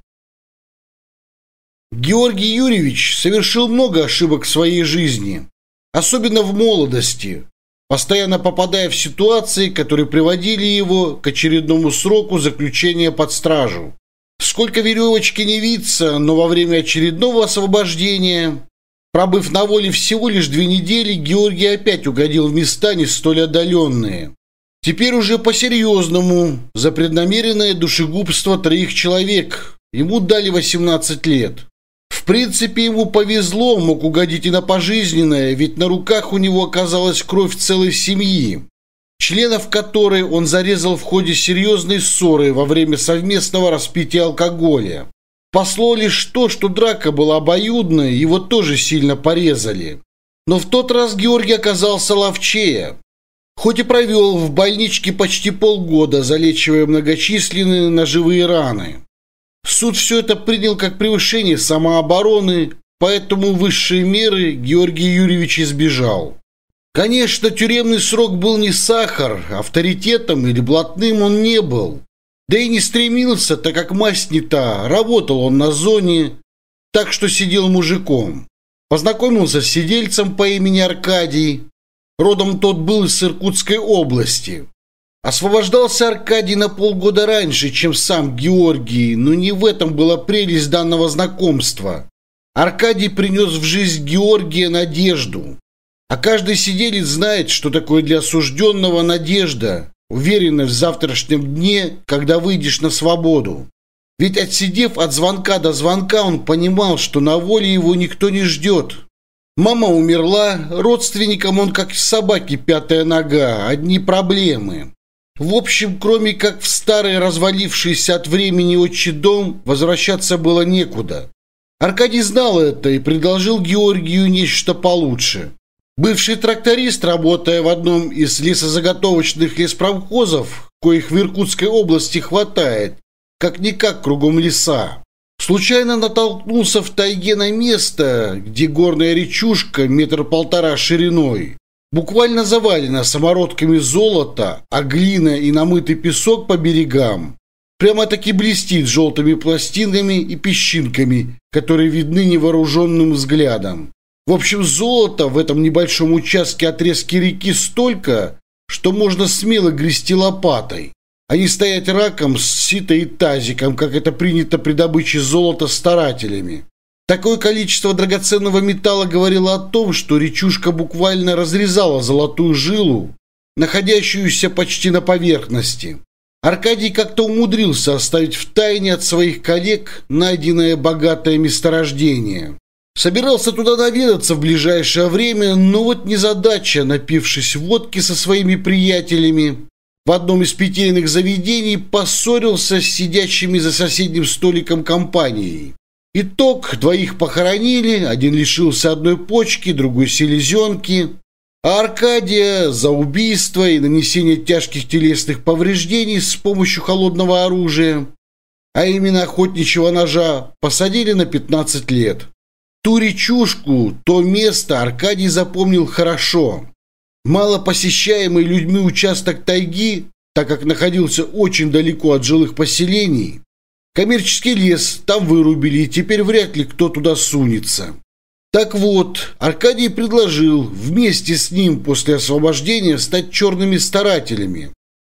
Георгий Юрьевич совершил много ошибок в своей жизни, особенно в молодости, постоянно попадая в ситуации, которые приводили его к очередному сроку заключения под стражу. Сколько веревочки не виться, но во время очередного освобождения Пробыв на воле всего лишь две недели, Георгий опять угодил в места не столь отдаленные. Теперь уже по-серьезному, за преднамеренное душегубство троих человек. Ему дали 18 лет. В принципе, ему повезло, мог угодить и на пожизненное, ведь на руках у него оказалась кровь целой семьи, членов которой он зарезал в ходе серьезной ссоры во время совместного распития алкоголя. Посло лишь то, что драка была обоюдная, его тоже сильно порезали. Но в тот раз Георгий оказался ловчее. Хоть и провел в больничке почти полгода, залечивая многочисленные ножевые раны. Суд все это принял как превышение самообороны, поэтому высшие меры Георгий Юрьевич избежал. Конечно, тюремный срок был не сахар, авторитетом или блатным он не был. Да и не стремился, так как мазь не та. Работал он на зоне, так что сидел мужиком. Познакомился с сидельцем по имени Аркадий. Родом тот был из Иркутской области. Освобождался Аркадий на полгода раньше, чем сам Георгий, но не в этом была прелесть данного знакомства. Аркадий принес в жизнь Георгия надежду. А каждый сиделец знает, что такое для осужденного надежда уверенность в завтрашнем дне, когда выйдешь на свободу. Ведь отсидев от звонка до звонка, он понимал, что на воле его никто не ждет. Мама умерла, родственникам он как собаки пятая нога, одни проблемы. В общем, кроме как в старый развалившийся от времени отчий дом, возвращаться было некуда. Аркадий знал это и предложил Георгию нечто получше. Бывший тракторист, работая в одном из лесозаготовочных леспромхозов, коих в Иркутской области хватает, как-никак кругом леса, случайно натолкнулся в тайге на место, где горная речушка метр полтора шириной, буквально завалена самородками золота, а глина и намытый песок по берегам прямо-таки блестит желтыми пластинами и песчинками, которые видны невооруженным взглядом. В общем, золота в этом небольшом участке отрезки реки столько, что можно смело грести лопатой, а не стоять раком с сито и тазиком, как это принято при добыче золота старателями. Такое количество драгоценного металла говорило о том, что речушка буквально разрезала золотую жилу, находящуюся почти на поверхности. Аркадий как-то умудрился оставить в тайне от своих коллег найденное богатое месторождение. Собирался туда наведаться в ближайшее время, но вот незадача, напившись водки со своими приятелями, в одном из питейных заведений поссорился с сидящими за соседним столиком компанией. Итог, двоих похоронили, один лишился одной почки, другой селезенки, а Аркадия за убийство и нанесение тяжких телесных повреждений с помощью холодного оружия, а именно охотничьего ножа, посадили на 15 лет. Туречушку, то место Аркадий запомнил хорошо. Мало посещаемый людьми участок тайги, так как находился очень далеко от жилых поселений, коммерческий лес там вырубили, и теперь вряд ли кто туда сунется. Так вот, Аркадий предложил вместе с ним после освобождения стать черными старателями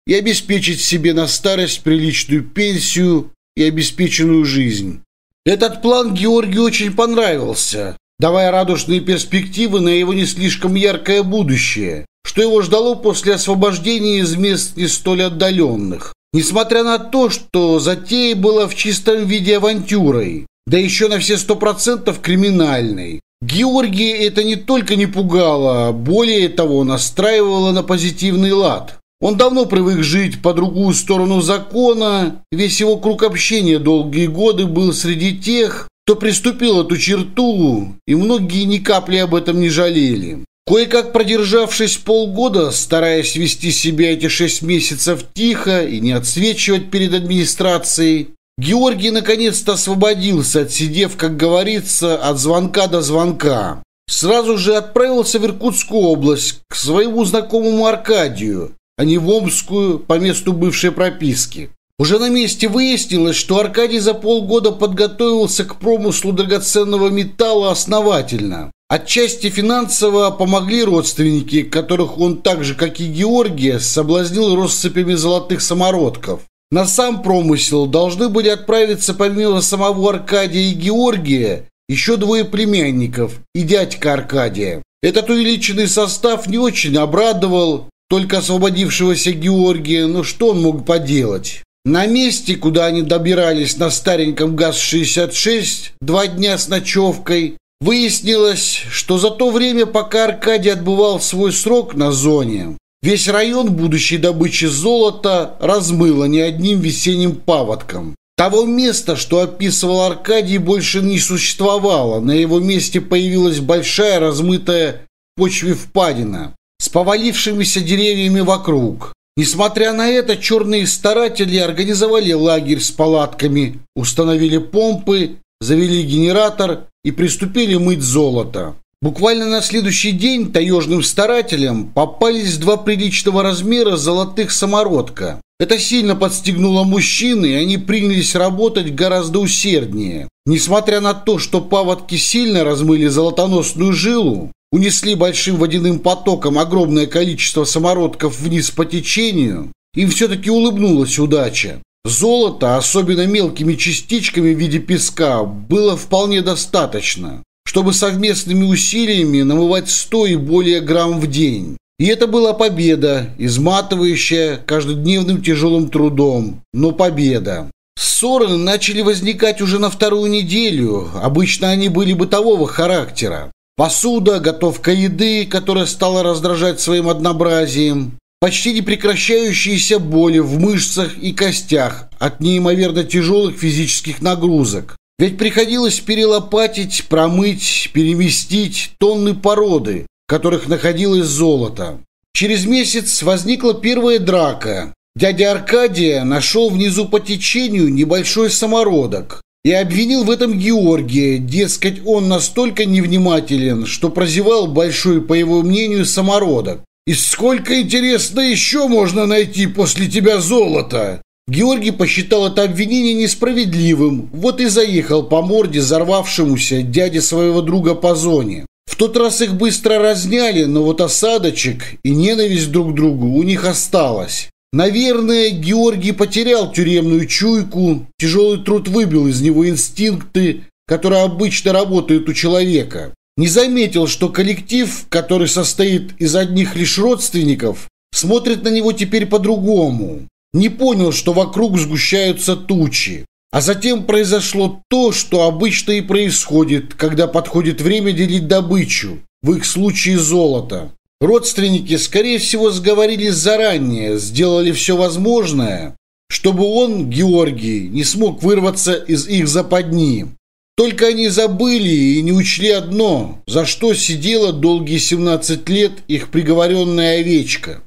и обеспечить себе на старость приличную пенсию и обеспеченную жизнь. Этот план Георгию очень понравился, давая радужные перспективы на его не слишком яркое будущее, что его ждало после освобождения из мест не столь отдаленных. Несмотря на то, что затея была в чистом виде авантюрой, да еще на все сто процентов криминальной, Георгия это не только не пугало, а более того, настраивало на позитивный лад. Он давно привык жить по другую сторону закона, весь его круг общения долгие годы был среди тех, кто приступил эту черту, и многие ни капли об этом не жалели. Кое-как продержавшись полгода, стараясь вести себя эти шесть месяцев тихо и не отсвечивать перед администрацией, Георгий наконец-то освободился, отсидев, как говорится, от звонка до звонка. Сразу же отправился в Иркутскую область к своему знакомому Аркадию, а не в Омскую по месту бывшей прописки. Уже на месте выяснилось, что Аркадий за полгода подготовился к промыслу драгоценного металла основательно. Отчасти финансово помогли родственники, которых он так же, как и Георгия, соблазнил россыпями золотых самородков. На сам промысел должны были отправиться помимо самого Аркадия и Георгия еще двое племянников и дядька Аркадия. Этот увеличенный состав не очень обрадовал, только освободившегося Георгия, ну что он мог поделать? На месте, куда они добирались на стареньком ГАЗ-66, два дня с ночевкой, выяснилось, что за то время, пока Аркадий отбывал свой срок на зоне, весь район будущей добычи золота размыло не одним весенним паводком. Того места, что описывал Аркадий, больше не существовало. На его месте появилась большая размытая почве впадина с повалившимися деревьями вокруг. Несмотря на это, черные старатели организовали лагерь с палатками, установили помпы, завели генератор и приступили мыть золото. Буквально на следующий день таежным старателям попались два приличного размера золотых самородка. Это сильно подстегнуло мужчин, и они принялись работать гораздо усерднее. Несмотря на то, что паводки сильно размыли золотоносную жилу, унесли большим водяным потоком огромное количество самородков вниз по течению, им все-таки улыбнулась удача. Золото, особенно мелкими частичками в виде песка, было вполне достаточно, чтобы совместными усилиями намывать 100 и более грамм в день. И это была победа, изматывающая каждодневным тяжелым трудом, но победа. Ссоры начали возникать уже на вторую неделю, обычно они были бытового характера. Посуда, готовка еды, которая стала раздражать своим однообразием, почти не прекращающиеся боли в мышцах и костях от неимоверно тяжелых физических нагрузок. Ведь приходилось перелопатить, промыть, переместить тонны породы, в которых находилось золото. Через месяц возникла первая драка. Дядя Аркадия нашел внизу по течению небольшой самородок, и обвинил в этом Георгия, дескать, он настолько невнимателен, что прозевал большой, по его мнению, самородок. «И сколько, интересно, еще можно найти после тебя золота?» Георгий посчитал это обвинение несправедливым, вот и заехал по морде взорвавшемуся дяде своего друга по зоне. В тот раз их быстро разняли, но вот осадочек и ненависть друг к другу у них осталась. Наверное, Георгий потерял тюремную чуйку, тяжелый труд выбил из него инстинкты, которые обычно работают у человека. Не заметил, что коллектив, который состоит из одних лишь родственников, смотрит на него теперь по-другому. Не понял, что вокруг сгущаются тучи. А затем произошло то, что обычно и происходит, когда подходит время делить добычу, в их случае золото. Родственники, скорее всего, сговорились заранее, сделали все возможное, чтобы он, Георгий, не смог вырваться из их западни. Только они забыли и не учли одно, за что сидела долгие 17 лет их приговоренная овечка.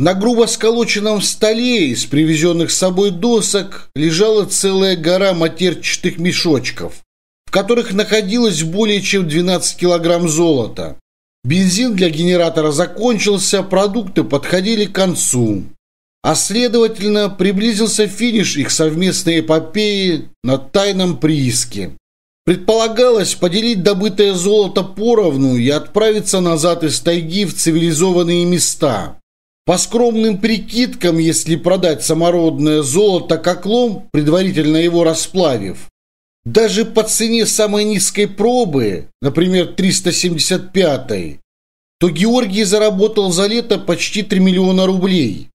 На грубо сколоченном столе из привезенных с собой досок лежала целая гора матерчатых мешочков, в которых находилось более чем 12 килограмм золота. Бензин для генератора закончился, продукты подходили к концу. А следовательно, приблизился финиш их совместной эпопеи на тайном прииске. Предполагалось поделить добытое золото поровну и отправиться назад из тайги в цивилизованные места. По скромным прикидкам, если продать самородное золото как лом, предварительно его расплавив, даже по цене самой низкой пробы, например, 375-й, то Георгий заработал за лето почти 3 миллиона рублей.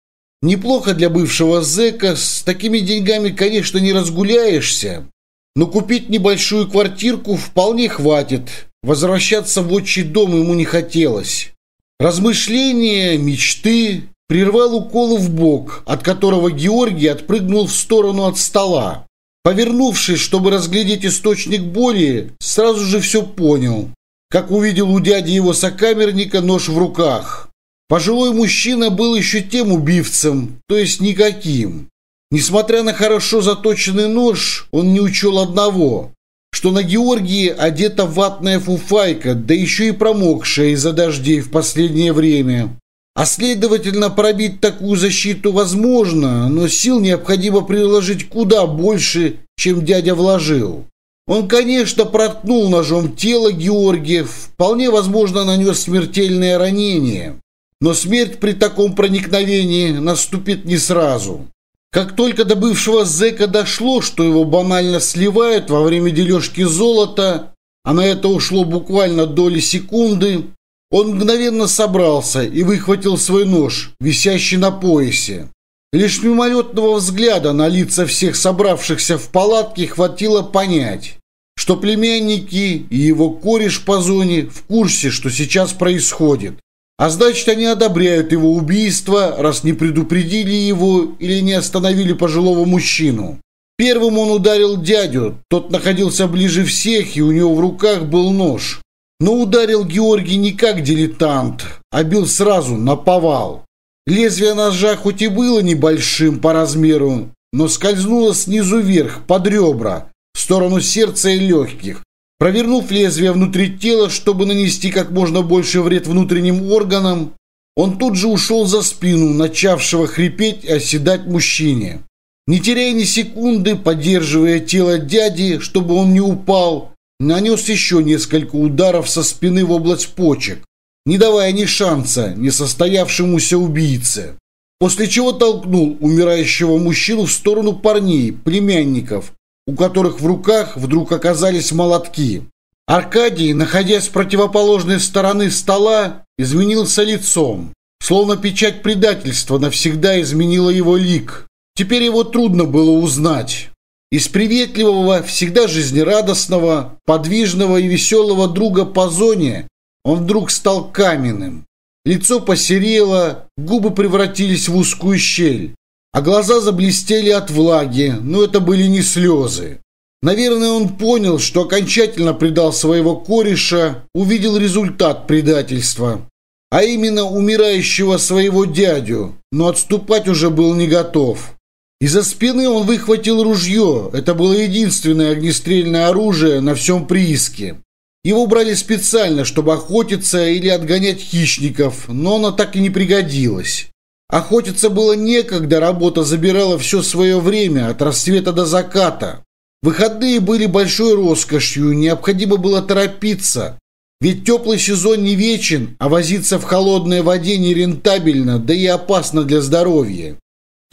Неплохо для бывшего зэка, с такими деньгами, конечно, не разгуляешься, но купить небольшую квартирку вполне хватит. Возвращаться в отчий дом ему не хотелось. Размышления, мечты прервал укол в бок, от которого Георгий отпрыгнул в сторону от стола. Повернувшись, чтобы разглядеть источник боли, сразу же все понял, как увидел у дяди его сокамерника нож в руках. Пожилой мужчина был еще тем убивцем, то есть никаким. Несмотря на хорошо заточенный нож, он не учел одного, что на Георгии одета ватная фуфайка, да еще и промокшая из-за дождей в последнее время. А следовательно, пробить такую защиту возможно, но сил необходимо приложить куда больше, чем дядя вложил. Он, конечно, проткнул ножом тело Георгия, вполне возможно нанес смертельное ранение. Но смерть при таком проникновении наступит не сразу. Как только до бывшего зэка дошло, что его банально сливают во время дележки золота, а на это ушло буквально доли секунды, он мгновенно собрался и выхватил свой нож, висящий на поясе. Лишь мимолетного взгляда на лица всех собравшихся в палатке хватило понять, что племянники и его кореш по зоне в курсе, что сейчас происходит. А значит, они одобряют его убийство, раз не предупредили его или не остановили пожилого мужчину. Первым он ударил дядю, тот находился ближе всех, и у него в руках был нож но ударил Георгий не как дилетант, а бил сразу, наповал. Лезвие ножа хоть и было небольшим по размеру, но скользнуло снизу вверх, под ребра, в сторону сердца и легких, провернув лезвие внутри тела, чтобы нанести как можно больше вред внутренним органам, он тут же ушел за спину начавшего хрипеть и оседать мужчине. Не теряя ни секунды, поддерживая тело дяди, чтобы он не упал, нанес еще несколько ударов со спины в область почек, не давая ни шанса несостоявшемуся убийце. После чего толкнул умирающего мужчину в сторону парней, племянников, у которых в руках вдруг оказались молотки. Аркадий, находясь с противоположной стороны стола, изменился лицом, словно печать предательства навсегда изменила его лик. Теперь его трудно было узнать. Из приветливого, всегда жизнерадостного, подвижного и веселого друга по зоне он вдруг стал каменным. Лицо посерело, губы превратились в узкую щель, а глаза заблестели от влаги, но это были не слезы. Наверное, он понял, что окончательно предал своего кореша, увидел результат предательства, а именно умирающего своего дядю, но отступать уже был не готов. Из-за спины он выхватил ружье. Это было единственное огнестрельное оружие на всем прииске. Его брали специально, чтобы охотиться или отгонять хищников, но оно так и не пригодилось. Охотиться было некогда, работа забирала все свое время, от рассвета до заката. Выходные были большой роскошью, необходимо было торопиться. Ведь теплый сезон не вечен, а возиться в холодной воде нерентабельно, да и опасно для здоровья.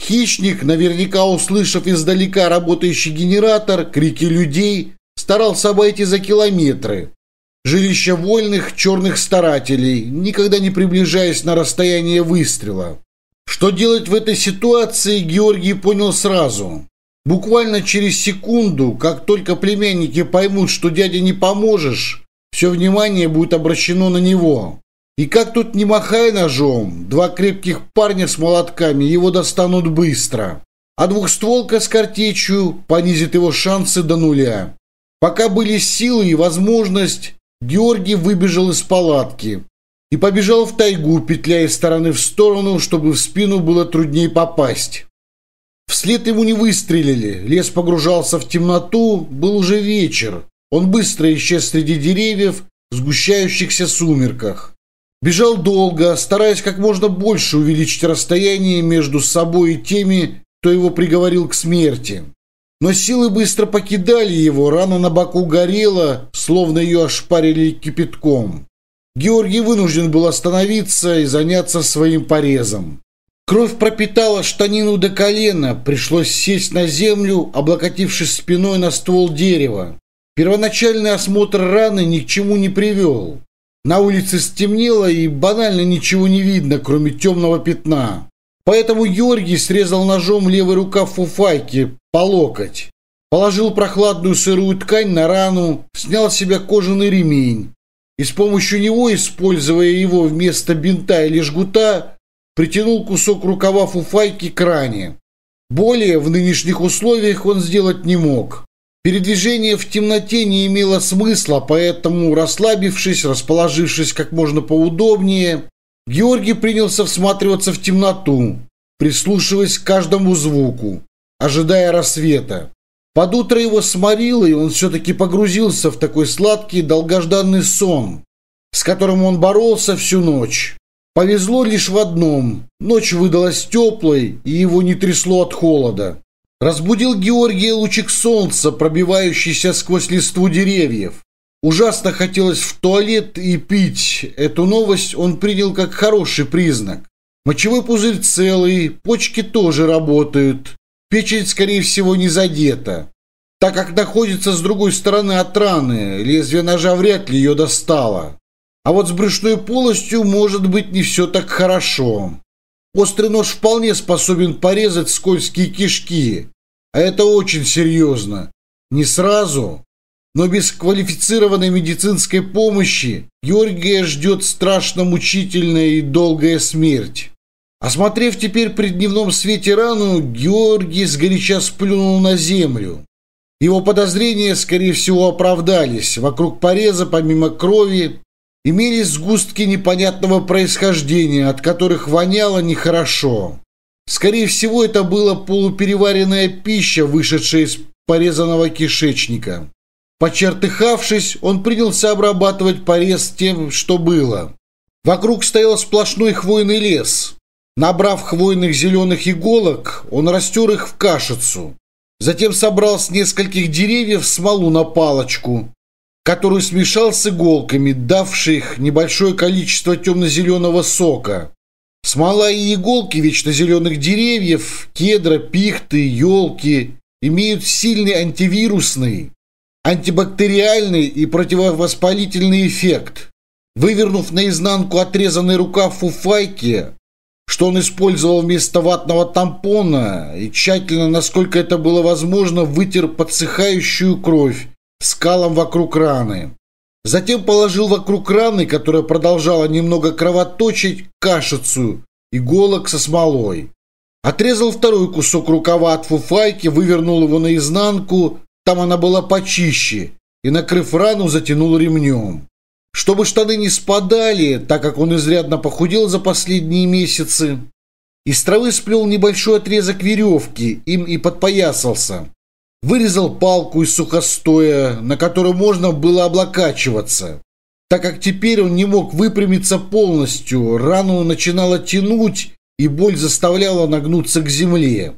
Хищник, наверняка услышав издалека работающий генератор, крики людей, старался обойти за километры. Жилища вольных черных старателей, никогда не приближаясь на расстояние выстрела. Что делать в этой ситуации, Георгий понял сразу. Буквально через секунду, как только племянники поймут, что дядя не поможешь, все внимание будет обращено на него. И как тут не махая ножом, два крепких парня с молотками его достанут быстро. А двухстволка с картечью понизит его шансы до нуля. Пока были силы и возможность, Георгий выбежал из палатки и побежал в тайгу, петляя из стороны в сторону, чтобы в спину было труднее попасть. Вслед ему не выстрелили, лес погружался в темноту, был уже вечер. Он быстро исчез среди деревьев в сгущающихся сумерках. Бежал долго, стараясь как можно больше увеличить расстояние между собой и теми, кто его приговорил к смерти. Но силы быстро покидали его, рана на боку горела, словно ее ошпарили кипятком. Георгий вынужден был остановиться и заняться своим порезом. Кровь пропитала штанину до колена, пришлось сесть на землю, облокотившись спиной на ствол дерева. Первоначальный осмотр раны ни к чему не привел. На улице стемнело и банально ничего не видно, кроме темного пятна. Поэтому Георгий срезал ножом левый рукав фуфайки по локоть. Положил прохладную сырую ткань на рану, снял с себя кожаный ремень. И с помощью него, используя его вместо бинта или жгута, притянул кусок рукава фуфайки к ране. Более в нынешних условиях он сделать не мог. Передвижение в темноте не имело смысла, поэтому, расслабившись, расположившись как можно поудобнее, Георгий принялся всматриваться в темноту, прислушиваясь к каждому звуку, ожидая рассвета. Под утро его сморило, и он все-таки погрузился в такой сладкий долгожданный сон, с которым он боролся всю ночь. Повезло лишь в одном. Ночь выдалась теплой, и его не трясло от холода. Разбудил Георгия лучик солнца, пробивающийся сквозь листву деревьев. Ужасно хотелось в туалет и пить. Эту новость он принял как хороший признак. Мочевой пузырь целый, почки тоже работают. Печень, скорее всего, не задета. Так как находится с другой стороны от раны, лезвие ножа вряд ли ее достало. А вот с брюшной полостью может быть не все так хорошо. Острый нож вполне способен порезать скользкие кишки, а это очень серьезно. Не сразу, но без квалифицированной медицинской помощи Георгия ждет страшно мучительная и долгая смерть. Осмотрев теперь при дневном свете рану, Георгий сгоряча сплюнул на землю. Его подозрения, скорее всего, оправдались. Вокруг пореза, помимо крови, имели сгустки непонятного происхождения, от которых воняло нехорошо. Скорее всего, это была полупереваренная пища, вышедшая из порезанного кишечника. Почертыхавшись, он принялся обрабатывать порез тем, что было. Вокруг стоял сплошной хвойный лес. Набрав хвойных зеленых иголок, он растер их в кашицу. Затем собрал с нескольких деревьев смолу на палочку, который смешал с иголками, давший их небольшое количество темно-зеленого сока. Смола и иголки вечно зеленых деревьев, кедра, пихты, елки имеют сильный антивирусный, антибактериальный и противовоспалительный эффект. Вывернув наизнанку отрезанный рукав фуфайки, что он использовал вместо ватного тампона и тщательно, насколько это было возможно, вытер подсыхающую кровь, скалам вокруг раны. Затем положил вокруг раны, которая продолжала немного кровоточить, кашицу, иголок со смолой. Отрезал второй кусок рукава от фуфайки, вывернул его наизнанку, там она была почище, и, накрыв рану, затянул ремнем. Чтобы штаны не спадали, так как он изрядно похудел за последние месяцы, из травы сплел небольшой отрезок веревки, им и подпоясался вырезал палку из сухостоя, на которую можно было облокачиваться. Так как теперь он не мог выпрямиться полностью, рану начинало тянуть, и боль заставляла нагнуться к земле.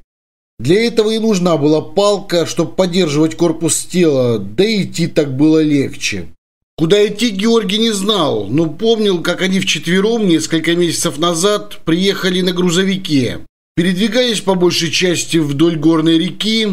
Для этого и нужна была палка, чтобы поддерживать корпус тела, да и идти так было легче. Куда идти Георгий не знал, но помнил, как они вчетвером несколько месяцев назад приехали на грузовике. Передвигаясь по большей части вдоль горной реки,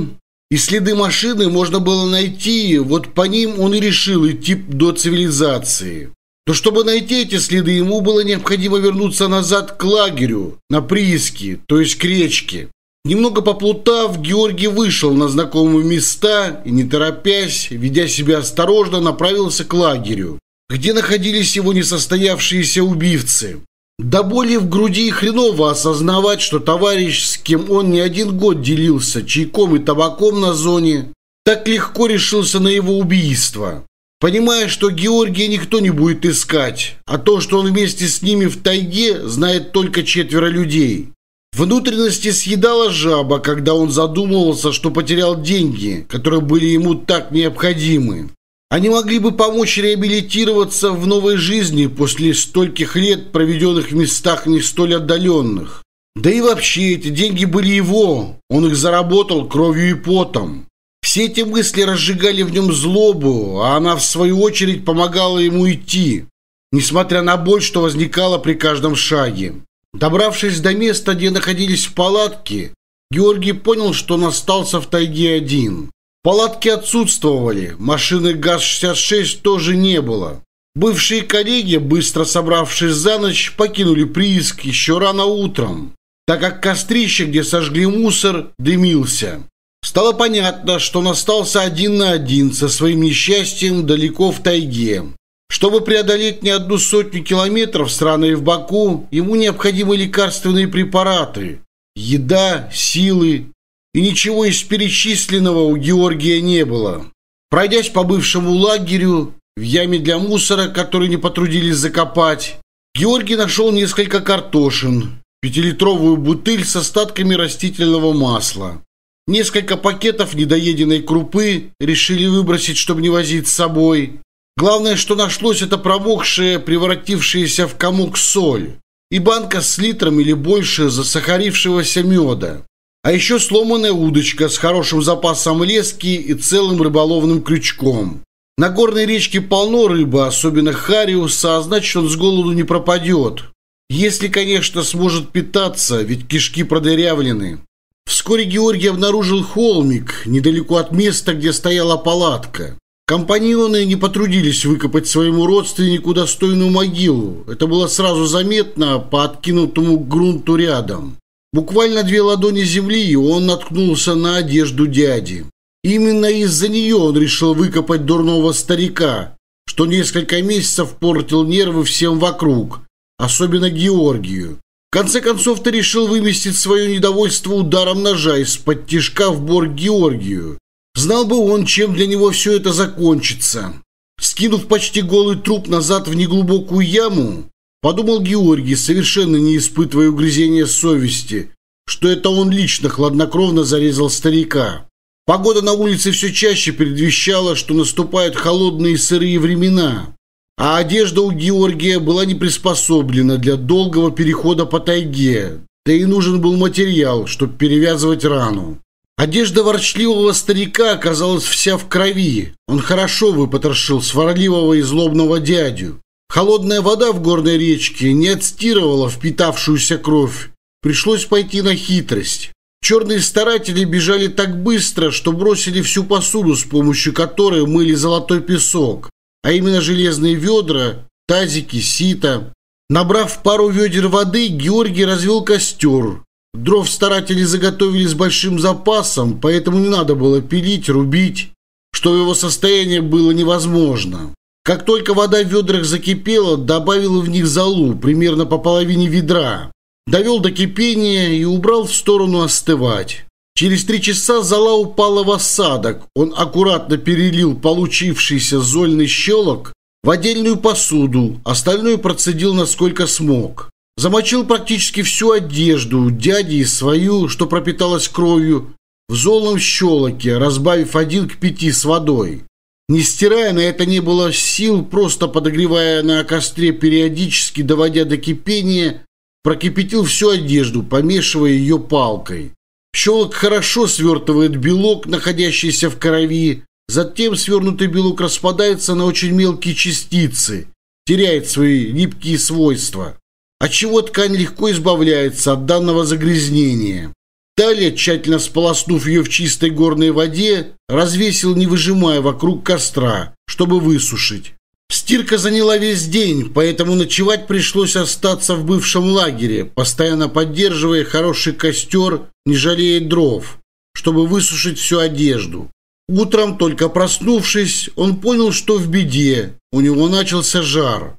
и следы машины можно было найти, вот по ним он и решил идти до цивилизации. Но чтобы найти эти следы, ему было необходимо вернуться назад к лагерю, на прииски, то есть к речке. Немного поплутав, Георгий вышел на знакомые места и, не торопясь, ведя себя осторожно, направился к лагерю, где находились его несостоявшиеся убивцы. До боли в груди хреново осознавать, что товарищ, с кем он не один год делился чайком и табаком на зоне, так легко решился на его убийство. Понимая, что Георгия никто не будет искать, а то, что он вместе с ними в тайге, знает только четверо людей. Внутренности съедала жаба, когда он задумывался, что потерял деньги, которые были ему так необходимы. Они могли бы помочь реабилитироваться в новой жизни после стольких лет, проведенных в местах не столь отдаленных. Да и вообще, эти деньги были его, он их заработал кровью и потом. Все эти мысли разжигали в нем злобу, а она, в свою очередь, помогала ему идти, несмотря на боль, что возникала при каждом шаге. Добравшись до места, где находились в палатке, Георгий понял, что он остался в тайге один. Палатки отсутствовали, машины ГАЗ-66 тоже не было. Бывшие коллеги, быстро собравшись за ночь, покинули прииск еще рано утром, так как кострище, где сожгли мусор, дымился. Стало понятно, что он остался один на один со своим несчастьем далеко в тайге. Чтобы преодолеть не одну сотню километров с раной в боку, ему необходимы лекарственные препараты, еда, силы и ничего из перечисленного у Георгия не было. Пройдясь по бывшему лагерю, в яме для мусора, который не потрудились закопать, Георгий нашел несколько картошин, пятилитровую бутыль с остатками растительного масла. Несколько пакетов недоеденной крупы решили выбросить, чтобы не возить с собой. Главное, что нашлось, это промокшая, превратившаяся в комок соль и банка с литром или больше засахарившегося меда. А еще сломанная удочка с хорошим запасом лески и целым рыболовным крючком. На горной речке полно рыбы, особенно хариуса, а значит он с голоду не пропадет. Если, конечно, сможет питаться, ведь кишки продырявлены. Вскоре Георгий обнаружил холмик, недалеко от места, где стояла палатка. Компаньоны не потрудились выкопать своему родственнику достойную могилу. Это было сразу заметно по откинутому грунту рядом. Буквально две ладони земли, и он наткнулся на одежду дяди. Именно из-за нее он решил выкопать дурного старика, что несколько месяцев портил нервы всем вокруг, особенно Георгию. В конце концов, ты решил выместить свое недовольство ударом ножа из-под в бор Георгию. Знал бы он, чем для него все это закончится. Скинув почти голый труп назад в неглубокую яму, Подумал Георгий, совершенно не испытывая угрызения совести, что это он лично хладнокровно зарезал старика. Погода на улице все чаще предвещала, что наступают холодные сырые времена, а одежда у Георгия была не приспособлена для долгого перехода по тайге, да и нужен был материал, чтобы перевязывать рану. Одежда ворчливого старика оказалась вся в крови. Он хорошо выпотрошил сварливого и злобного дядю. Холодная вода в горной речке не отстирывала впитавшуюся кровь. Пришлось пойти на хитрость. Черные старатели бежали так быстро, что бросили всю посуду, с помощью которой мыли золотой песок, а именно железные ведра, тазики, сито. Набрав пару ведер воды, Георгий развел костер. Дров старатели заготовили с большим запасом, поэтому не надо было пилить, рубить, что его состояние было невозможно. Как только вода в ведрах закипела, добавил в них золу, примерно по половине ведра. Довел до кипения и убрал в сторону остывать. Через три часа зола упала в осадок. Он аккуратно перелил получившийся зольный щелок в отдельную посуду, остальную процедил насколько смог. Замочил практически всю одежду дяди и свою, что пропиталась кровью, в золом щелоке, разбавив один к пяти с водой не стирая на это не было сил, просто подогревая на костре периодически, доводя до кипения, прокипятил всю одежду, помешивая ее палкой. Щелок хорошо свертывает белок, находящийся в крови, затем свернутый белок распадается на очень мелкие частицы, теряет свои липкие свойства, отчего ткань легко избавляется от данного загрязнения. Талия, тщательно сполоснув ее в чистой горной воде, развесил, не выжимая, вокруг костра, чтобы высушить. Стирка заняла весь день, поэтому ночевать пришлось остаться в бывшем лагере, постоянно поддерживая хороший костер, не жалея дров, чтобы высушить всю одежду. Утром, только проснувшись, он понял, что в беде, у него начался жар.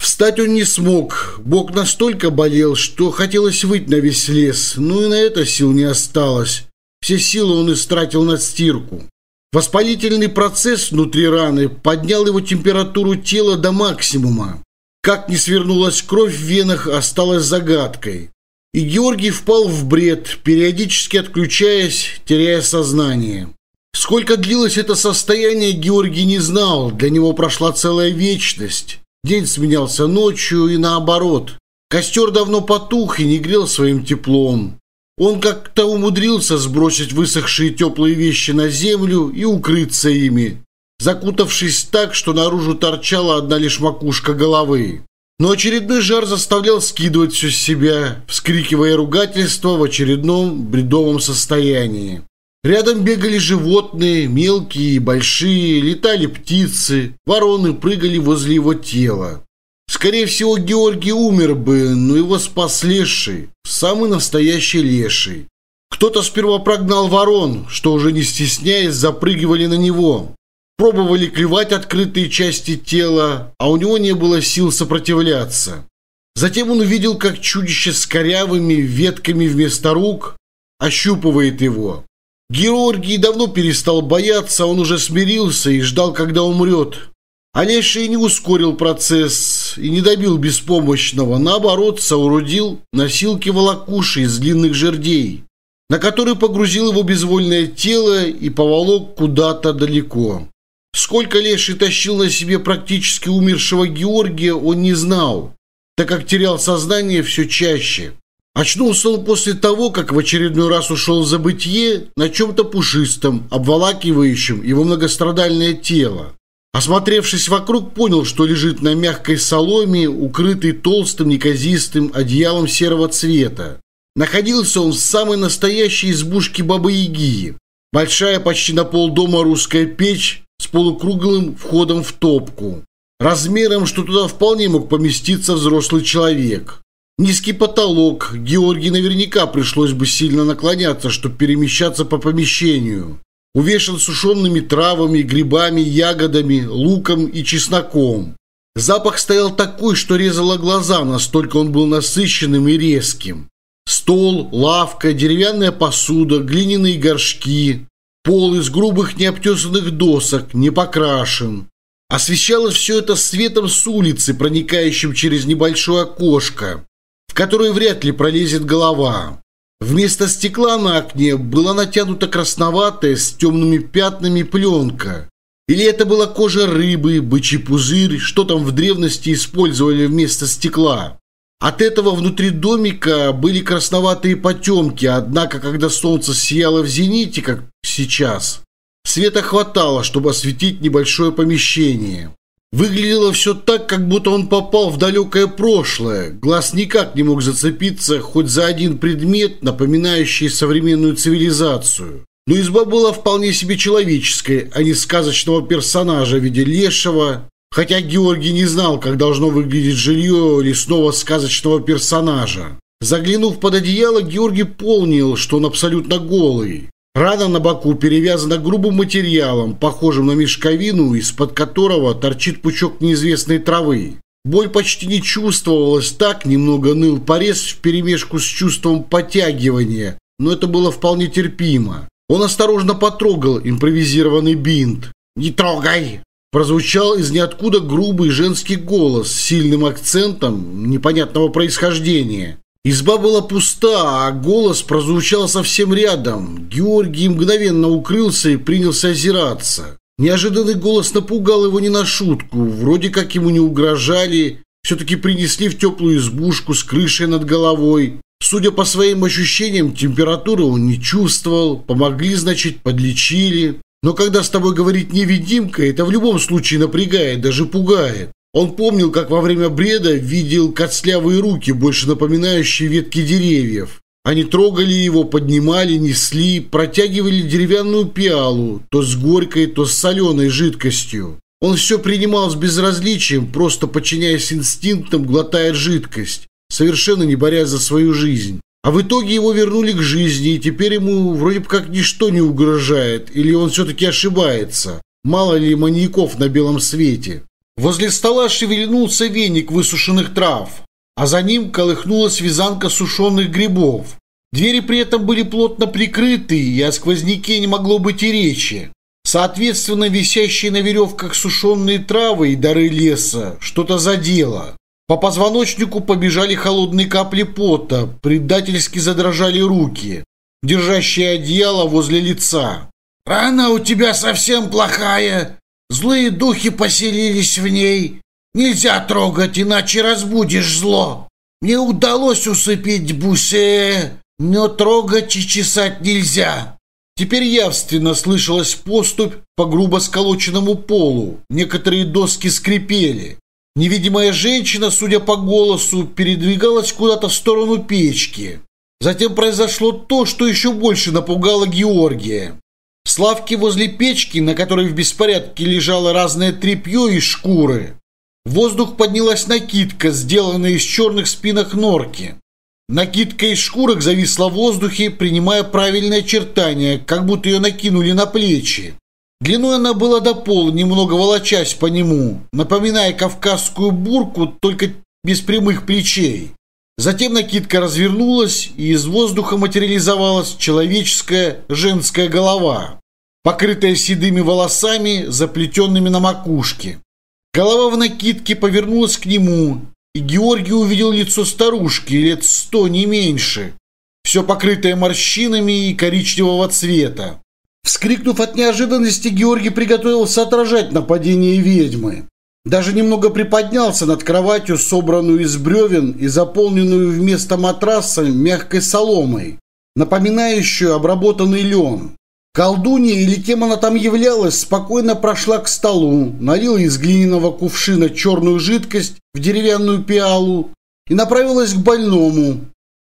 Встать он не смог. Бог настолько болел, что хотелось выть на весь лес, но и на это сил не осталось. Все силы он истратил на стирку. Воспалительный процесс внутри раны поднял его температуру тела до максимума. Как не свернулась кровь в венах, осталась загадкой. И Георгий впал в бред, периодически отключаясь, теряя сознание. Сколько длилось это состояние, Георгий не знал, для него прошла целая вечность. День сменялся ночью и наоборот. Костер давно потух и не грел своим теплом. Он как-то умудрился сбросить высохшие теплые вещи на землю и укрыться ими, закутавшись так, что наружу торчала одна лишь макушка головы. Но очередной жар заставлял скидывать все с себя, вскрикивая ругательство в очередном бредовом состоянии. Рядом бегали животные, мелкие и большие, летали птицы, вороны прыгали возле его тела. Скорее всего, Георгий умер бы, но его спас леший, самый настоящий леший. Кто-то сперва прогнал ворон, что уже не стесняясь запрыгивали на него. Пробовали клевать открытые части тела, а у него не было сил сопротивляться. Затем он увидел, как чудище с корявыми ветками вместо рук ощупывает его. Георгий давно перестал бояться, он уже смирился и ждал, когда умрет. Олеша не ускорил процесс и не добил беспомощного, наоборот, соорудил носилки волокуши из длинных жердей, на которые погрузил его безвольное тело и поволок куда-то далеко. Сколько Леший тащил на себе практически умершего Георгия, он не знал, так как терял сознание все чаще. Очнулся он после того, как в очередной раз ушел в забытье на чем-то пушистом, обволакивающем его многострадальное тело. Осмотревшись вокруг, понял, что лежит на мягкой соломе, укрытый толстым неказистым одеялом серого цвета. Находился он в самой настоящей избушке Бабы-Яги. Большая почти на пол дома русская печь с полукруглым входом в топку. Размером, что туда вполне мог поместиться взрослый человек. Низкий потолок, Георгий наверняка пришлось бы сильно наклоняться, чтобы перемещаться по помещению. Увешан сушеными травами, грибами, ягодами, луком и чесноком. Запах стоял такой, что резало глаза, настолько он был насыщенным и резким. Стол, лавка, деревянная посуда, глиняные горшки, пол из грубых необтесанных досок, не покрашен. Освещалось все это светом с улицы, проникающим через небольшое окошко которую вряд ли пролезет голова. Вместо стекла на окне была натянута красноватая с темными пятнами пленка. Или это была кожа рыбы, бычий пузырь, что там в древности использовали вместо стекла. От этого внутри домика были красноватые потемки, однако когда солнце сияло в зените, как сейчас, света хватало, чтобы осветить небольшое помещение. Выглядело все так, как будто он попал в далекое прошлое. Глаз никак не мог зацепиться хоть за один предмет, напоминающий современную цивилизацию. Но изба была вполне себе человеческой, а не сказочного персонажа в виде лешего. Хотя Георгий не знал, как должно выглядеть жилье лесного сказочного персонажа. Заглянув под одеяло, Георгий помнил, что он абсолютно голый. Рана на боку перевязана грубым материалом, похожим на мешковину, из-под которого торчит пучок неизвестной травы. Боль почти не чувствовалась, так немного ныл порез вперемешку с чувством подтягивания, но это было вполне терпимо. Он осторожно потрогал импровизированный бинт. «Не трогай!» Прозвучал из ниоткуда грубый женский голос с сильным акцентом непонятного происхождения. Изба была пуста, а голос прозвучал совсем рядом. Георгий мгновенно укрылся и принялся озираться. Неожиданный голос напугал его не на шутку. Вроде как ему не угрожали, все-таки принесли в теплую избушку с крышей над головой. Судя по своим ощущениям, температуры он не чувствовал, помогли, значит, подлечили. Но когда с тобой говорит невидимка, это в любом случае напрягает, даже пугает. Он помнил, как во время бреда видел костлявые руки, больше напоминающие ветки деревьев. Они трогали его, поднимали, несли, протягивали деревянную пиалу, то с горькой, то с соленой жидкостью. Он все принимал с безразличием, просто подчиняясь инстинктам, глотая жидкость, совершенно не борясь за свою жизнь. А в итоге его вернули к жизни, и теперь ему вроде бы как ничто не угрожает, или он все-таки ошибается. Мало ли маньяков на белом свете. Возле стола шевельнулся веник высушенных трав, а за ним колыхнулась вязанка сушеных грибов. Двери при этом были плотно прикрыты, и о сквозняке не могло быть и речи. Соответственно, висящие на веревках сушеные травы и дары леса что-то задело. По позвоночнику побежали холодные капли пота, предательски задрожали руки, держащие одеяло возле лица. «Рана у тебя совсем плохая!» Злые духи поселились в ней. Нельзя трогать, иначе разбудишь зло. Мне удалось усыпить Бусе, но трогать и чесать нельзя. Теперь явственно слышалась поступь по грубо сколоченному полу. Некоторые доски скрипели. Невидимая женщина, судя по голосу, передвигалась куда-то в сторону печки. Затем произошло то, что еще больше напугало Георгия. Славки возле печки, на которой в беспорядке лежало разное тряпье и шкуры. В воздух поднялась накидка, сделанная из черных спинок норки. Накидка из шкурок зависла в воздухе, принимая правильное очертание, как будто ее накинули на плечи. Длиной она была до пола, немного волочась по нему, напоминая кавказскую бурку, только без прямых плечей. Затем накидка развернулась, и из воздуха материализовалась человеческая женская голова, покрытая седыми волосами, заплетенными на макушке. Голова в накидке повернулась к нему, и Георгий увидел лицо старушки, лет сто, не меньше, все покрытое морщинами и коричневого цвета. Вскрикнув от неожиданности, Георгий приготовился отражать нападение ведьмы. Даже немного приподнялся над кроватью, собранную из бревен и заполненную вместо матраса мягкой соломой, напоминающую обработанный лен. Колдунья или кем она там являлась, спокойно прошла к столу, налила из глиняного кувшина черную жидкость в деревянную пиалу и направилась к больному.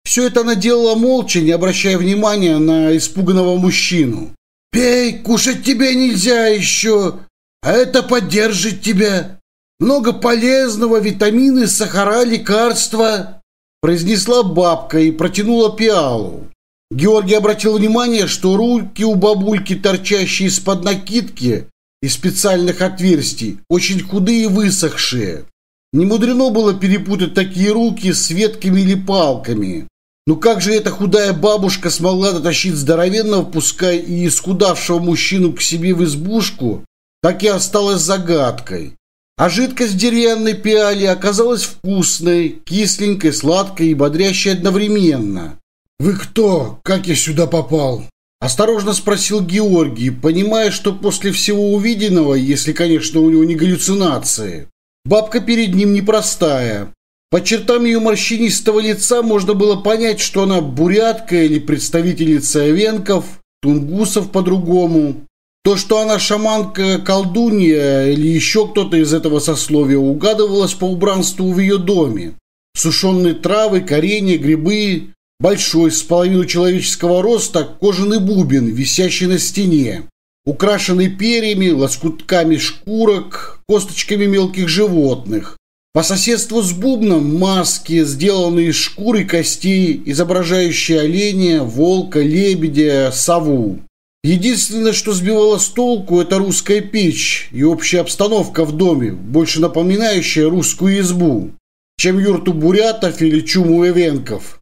Все это она делала молча, не обращая внимания на испуганного мужчину. «Пей, кушать тебе нельзя еще, а это поддержит тебя», много полезного, витамины, сахара, лекарства!» произнесла бабка и протянула пиалу. Георгий обратил внимание, что руки у бабульки, торчащие из-под накидки и специальных отверстий, очень худые и высохшие. Немудрено было перепутать такие руки с ветками или палками. Но как же эта худая бабушка смогла дотащить здоровенного, пускай и исхудавшего мужчину к себе в избушку, так и осталась загадкой. А жидкость деревянной пиали оказалась вкусной, кисленькой, сладкой и бодрящей одновременно. «Вы кто? Как я сюда попал?» Осторожно спросил Георгий, понимая, что после всего увиденного, если, конечно, у него не галлюцинации, бабка перед ним непростая. По чертам ее морщинистого лица можно было понять, что она бурятка или представительница венков тунгусов по-другому. То, что она шаманка, колдунья или еще кто-то из этого сословия, угадывалось по убранству в ее доме. Сушеные травы, коренья, грибы, большой, с половину человеческого роста, кожаный бубен, висящий на стене, украшенный перьями, лоскутками шкурок, косточками мелких животных. По соседству с бубном маски, сделанные из шкуры костей, изображающие оленя, волка, лебедя, сову. Единственное, что сбивало с толку, это русская печь и общая обстановка в доме, больше напоминающая русскую избу, чем юрту бурятов или чуму эвенков.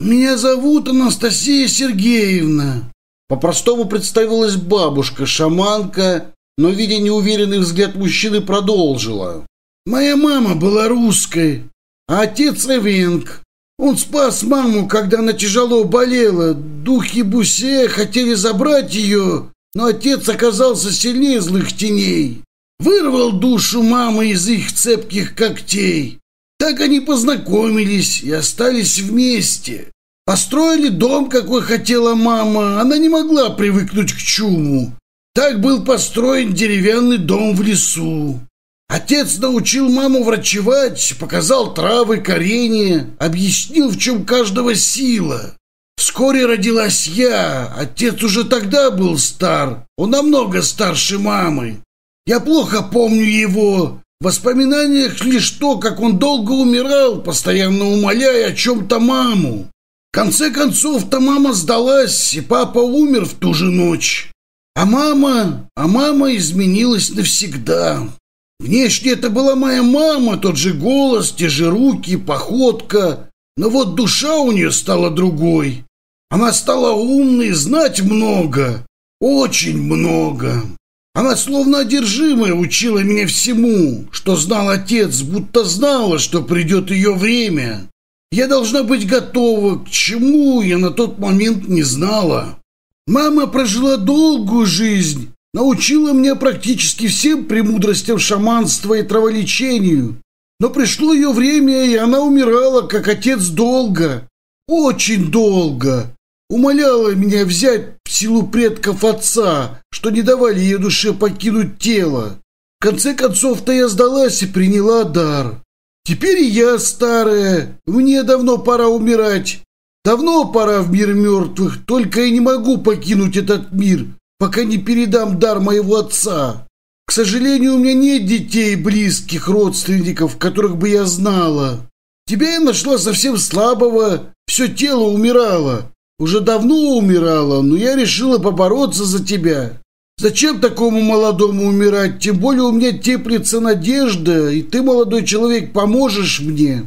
«Меня зовут Анастасия Сергеевна», — по-простому представилась бабушка, шаманка, но, видя неуверенный взгляд мужчины, продолжила. «Моя мама была русской, а отец эвенк. Он спас маму, когда она тяжело болела. Духи Бусе хотели забрать ее, но отец оказался сильнее злых теней. Вырвал душу мамы из их цепких когтей. Так они познакомились и остались вместе. Построили дом, какой хотела мама. Она не могла привыкнуть к чуму. Так был построен деревянный дом в лесу. Отец научил маму врачевать, показал травы, коренья, объяснил, в чем каждого сила. Вскоре родилась я, отец уже тогда был стар, он намного старше мамы. Я плохо помню его, в воспоминаниях лишь то, как он долго умирал, постоянно умоляя о чем-то маму. В конце концов-то мама сдалась, и папа умер в ту же ночь. А мама, а мама изменилась навсегда. Внешне это была моя мама, тот же голос, те же руки, походка. Но вот душа у нее стала другой. Она стала умной, знать много, очень много. Она словно одержимая учила меня всему, что знал отец, будто знала, что придет ее время. Я должна быть готова, к чему я на тот момент не знала. Мама прожила долгую жизнь, научила меня практически всем премудростям шаманства и траволечению. Но пришло ее время, и она умирала, как отец, долго, очень долго. Умоляла меня взять в силу предков отца, что не давали ее душе покинуть тело. В конце концов-то я сдалась и приняла дар. Теперь я старая, мне давно пора умирать. Давно пора в мир мертвых, только я не могу покинуть этот мир, пока не передам дар моего отца. К сожалению, у меня нет детей, близких, родственников, которых бы я знала. Тебя я нашла совсем слабого, все тело умирало. Уже давно умирало, но я решила побороться за тебя. Зачем такому молодому умирать? Тем более у меня теплится надежда, и ты, молодой человек, поможешь мне.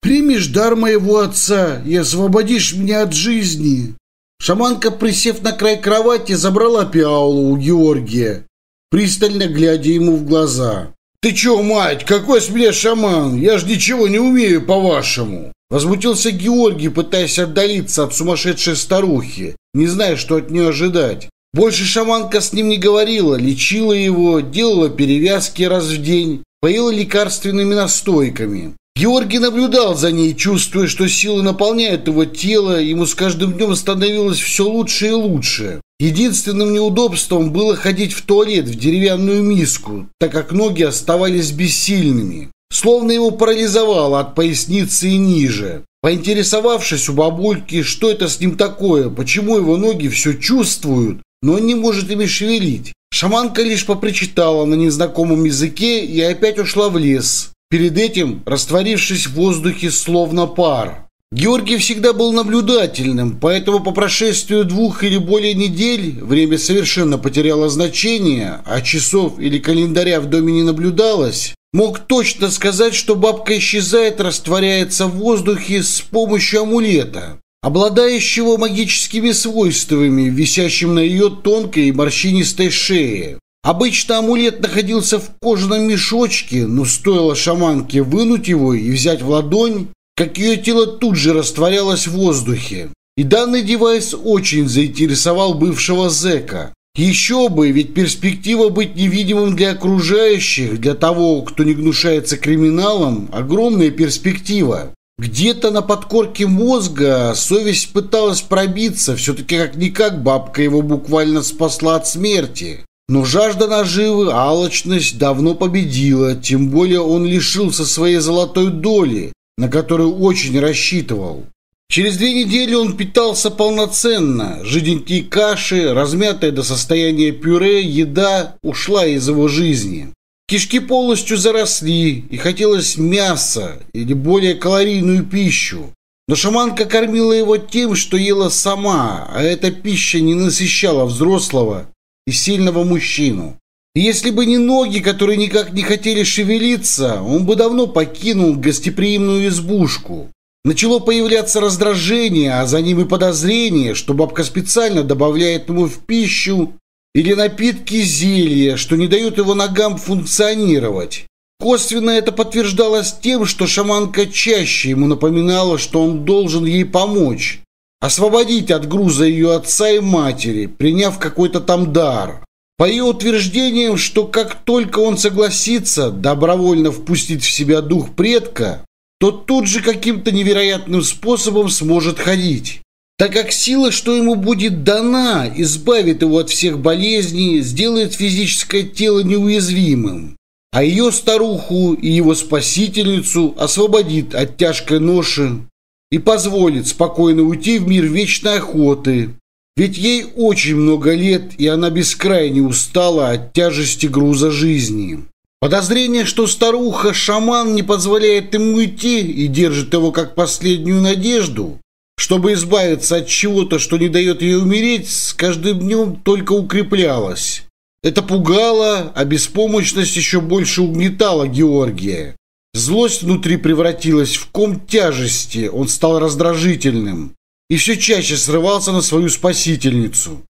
Примешь дар моего отца и освободишь меня от жизни. Шаманка, присев на край кровати, забрала пиалу у Георгия, пристально глядя ему в глаза. «Ты чё, мать, какой с меня шаман? Я ж ничего не умею, по-вашему!» Возмутился Георгий, пытаясь отдалиться от сумасшедшей старухи, не зная, что от нее ожидать. Больше шаманка с ним не говорила, лечила его, делала перевязки раз в день, поила лекарственными настойками. Георгий наблюдал за ней, чувствуя, что сила наполняет его тело, ему с каждым днем становилось все лучше и лучше. Единственным неудобством было ходить в туалет в деревянную миску, так как ноги оставались бессильными. Словно его парализовало от поясницы и ниже. Поинтересовавшись у бабульки, что это с ним такое, почему его ноги все чувствуют, но он не может ими шевелить, шаманка лишь попричитала на незнакомом языке и опять ушла в лес. Перед этим растворившись в воздухе словно пар. Георгий всегда был наблюдательным, поэтому по прошествию двух или более недель время совершенно потеряло значение, а часов или календаря в доме не наблюдалось. Мог точно сказать, что бабка исчезает, растворяется в воздухе с помощью амулета, обладающего магическими свойствами, висящим на ее тонкой и морщинистой шее. Обычно амулет находился в кожаном мешочке, но стоило шаманке вынуть его и взять в ладонь, как ее тело тут же растворялось в воздухе. И данный девайс очень заинтересовал бывшего зэка. Еще бы, ведь перспектива быть невидимым для окружающих, для того, кто не гнушается криминалом, огромная перспектива. Где-то на подкорке мозга совесть пыталась пробиться, все-таки как-никак бабка его буквально спасла от смерти. Но жажда наживы, алчность давно победила, тем более он лишился своей золотой доли, на которую очень рассчитывал. Через две недели он питался полноценно. Жиденькие каши, размятая до состояния пюре, еда ушла из его жизни. Кишки полностью заросли, и хотелось мяса или более калорийную пищу. Но шаманка кормила его тем, что ела сама, а эта пища не насыщала взрослого и сильного мужчину. Если бы не ноги, которые никак не хотели шевелиться, он бы давно покинул гостеприимную избушку. Начало появляться раздражение, а за ним и подозрение, что бабка специально добавляет ему в пищу или напитки зелья, что не дают его ногам функционировать. Косвенно это подтверждалось тем, что шаманка чаще ему напоминала, что он должен ей помочь, освободить от груза ее отца и матери, приняв какой-то там дар. По ее утверждениям, что как только он согласится добровольно впустить в себя дух предка, то тут же каким-то невероятным способом сможет ходить. Так как сила, что ему будет дана, избавит его от всех болезней, сделает физическое тело неуязвимым, а ее старуху и его спасительницу освободит от тяжкой ноши и позволит спокойно уйти в мир вечной охоты. Ведь ей очень много лет, и она бескрайне устала от тяжести груза жизни. Подозрение, что старуха-шаман не позволяет ему уйти и держит его как последнюю надежду, чтобы избавиться от чего-то, что не дает ей умереть, с каждым днем только укреплялось. Это пугало, а беспомощность еще больше угнетала Георгия. Злость внутри превратилась в ком тяжести, он стал раздражительным и все чаще срывался на свою спасительницу.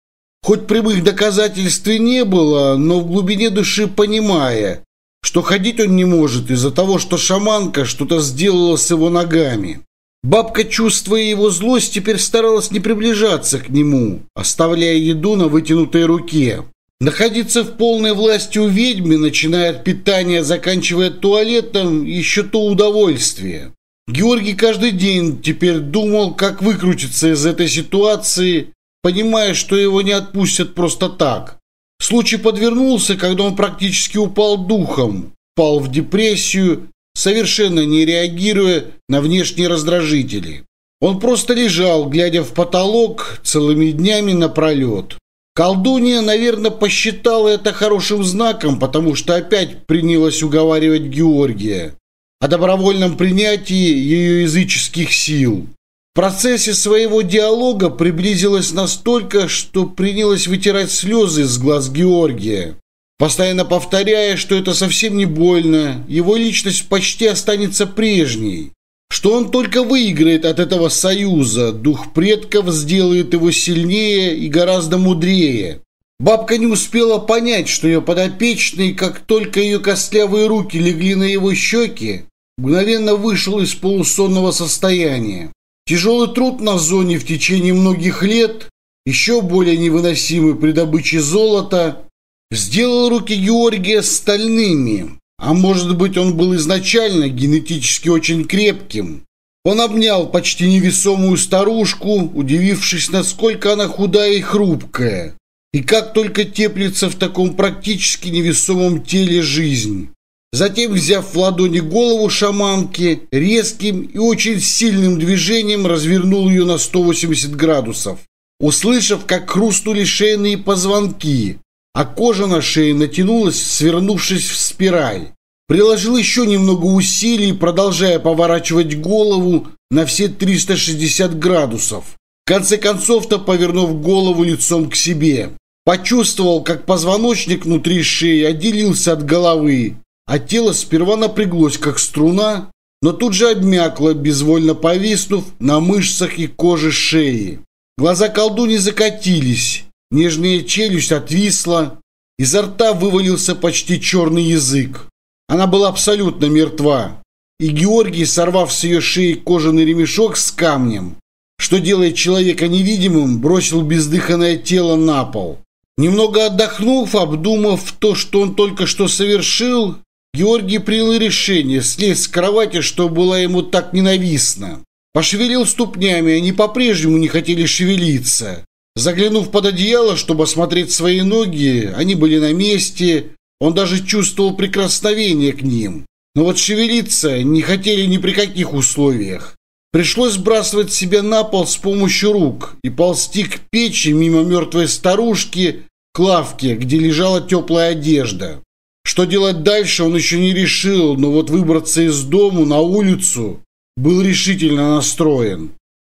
Хоть прямых доказательств и не было, но в глубине души понимая, что ходить он не может из-за того, что шаманка что-то сделала с его ногами. Бабка, чувствуя его злость, теперь старалась не приближаться к нему, оставляя еду на вытянутой руке. Находиться в полной власти у ведьмы, начиная от питания, заканчивая туалетом, еще то удовольствие. Георгий каждый день теперь думал, как выкрутиться из этой ситуации, понимая, что его не отпустят просто так. Случай подвернулся, когда он практически упал духом, впал в депрессию, совершенно не реагируя на внешние раздражители. Он просто лежал, глядя в потолок целыми днями напролет. Колдунья, наверное, посчитала это хорошим знаком, потому что опять принялась уговаривать Георгия о добровольном принятии ее языческих сил. В процессе своего диалога приблизилась настолько, что принялась вытирать слезы с глаз Георгия, постоянно повторяя, что это совсем не больно, его личность почти останется прежней что он только выиграет от этого союза. Дух предков сделает его сильнее и гораздо мудрее. Бабка не успела понять, что ее подопечный, как только ее костлявые руки легли на его щеки, мгновенно вышел из полусонного состояния. Тяжелый труд на зоне в течение многих лет, еще более невыносимый при добыче золота, сделал руки Георгия стальными, а может быть, он был изначально генетически очень крепким. Он обнял почти невесомую старушку, удивившись, насколько она худая и хрупкая, и как только теплится в таком практически невесомом теле жизнь. Затем, взяв в ладони голову шаманки, резким и очень сильным движением развернул ее на 180 градусов, услышав, как хрустнули шейные позвонки, а кожа на шее натянулась, свернувшись в спираль. Приложил еще немного усилий, продолжая поворачивать голову на все 360 градусов. В конце концов-то повернув голову лицом к себе. Почувствовал, как позвоночник внутри шеи отделился от головы, а тело сперва напряглось, как струна, но тут же обмякло, безвольно повиснув на мышцах и коже шеи. Глаза колдуни закатились, Нижняя челюсть отвисла, изо рта вывалился почти черный язык. Она была абсолютно мертва, и Георгий, сорвав с ее шеи кожаный ремешок с камнем, что делает человека невидимым, бросил бездыханное тело на пол. Немного отдохнув, обдумав то, что он только что совершил, Георгий принял решение слезть с кровати, что было ему так ненавистно. Пошевелил ступнями, они по-прежнему не хотели шевелиться. Заглянув под одеяло, чтобы осмотреть свои ноги, они были на месте, он даже чувствовал прикосновение к ним. Но вот шевелиться не хотели ни при каких условиях. Пришлось сбрасывать себя на пол с помощью рук и ползти к печи мимо мертвой старушки к лавке, где лежала теплая одежда. Что делать дальше, он еще не решил, но вот выбраться из дому на улицу был решительно настроен.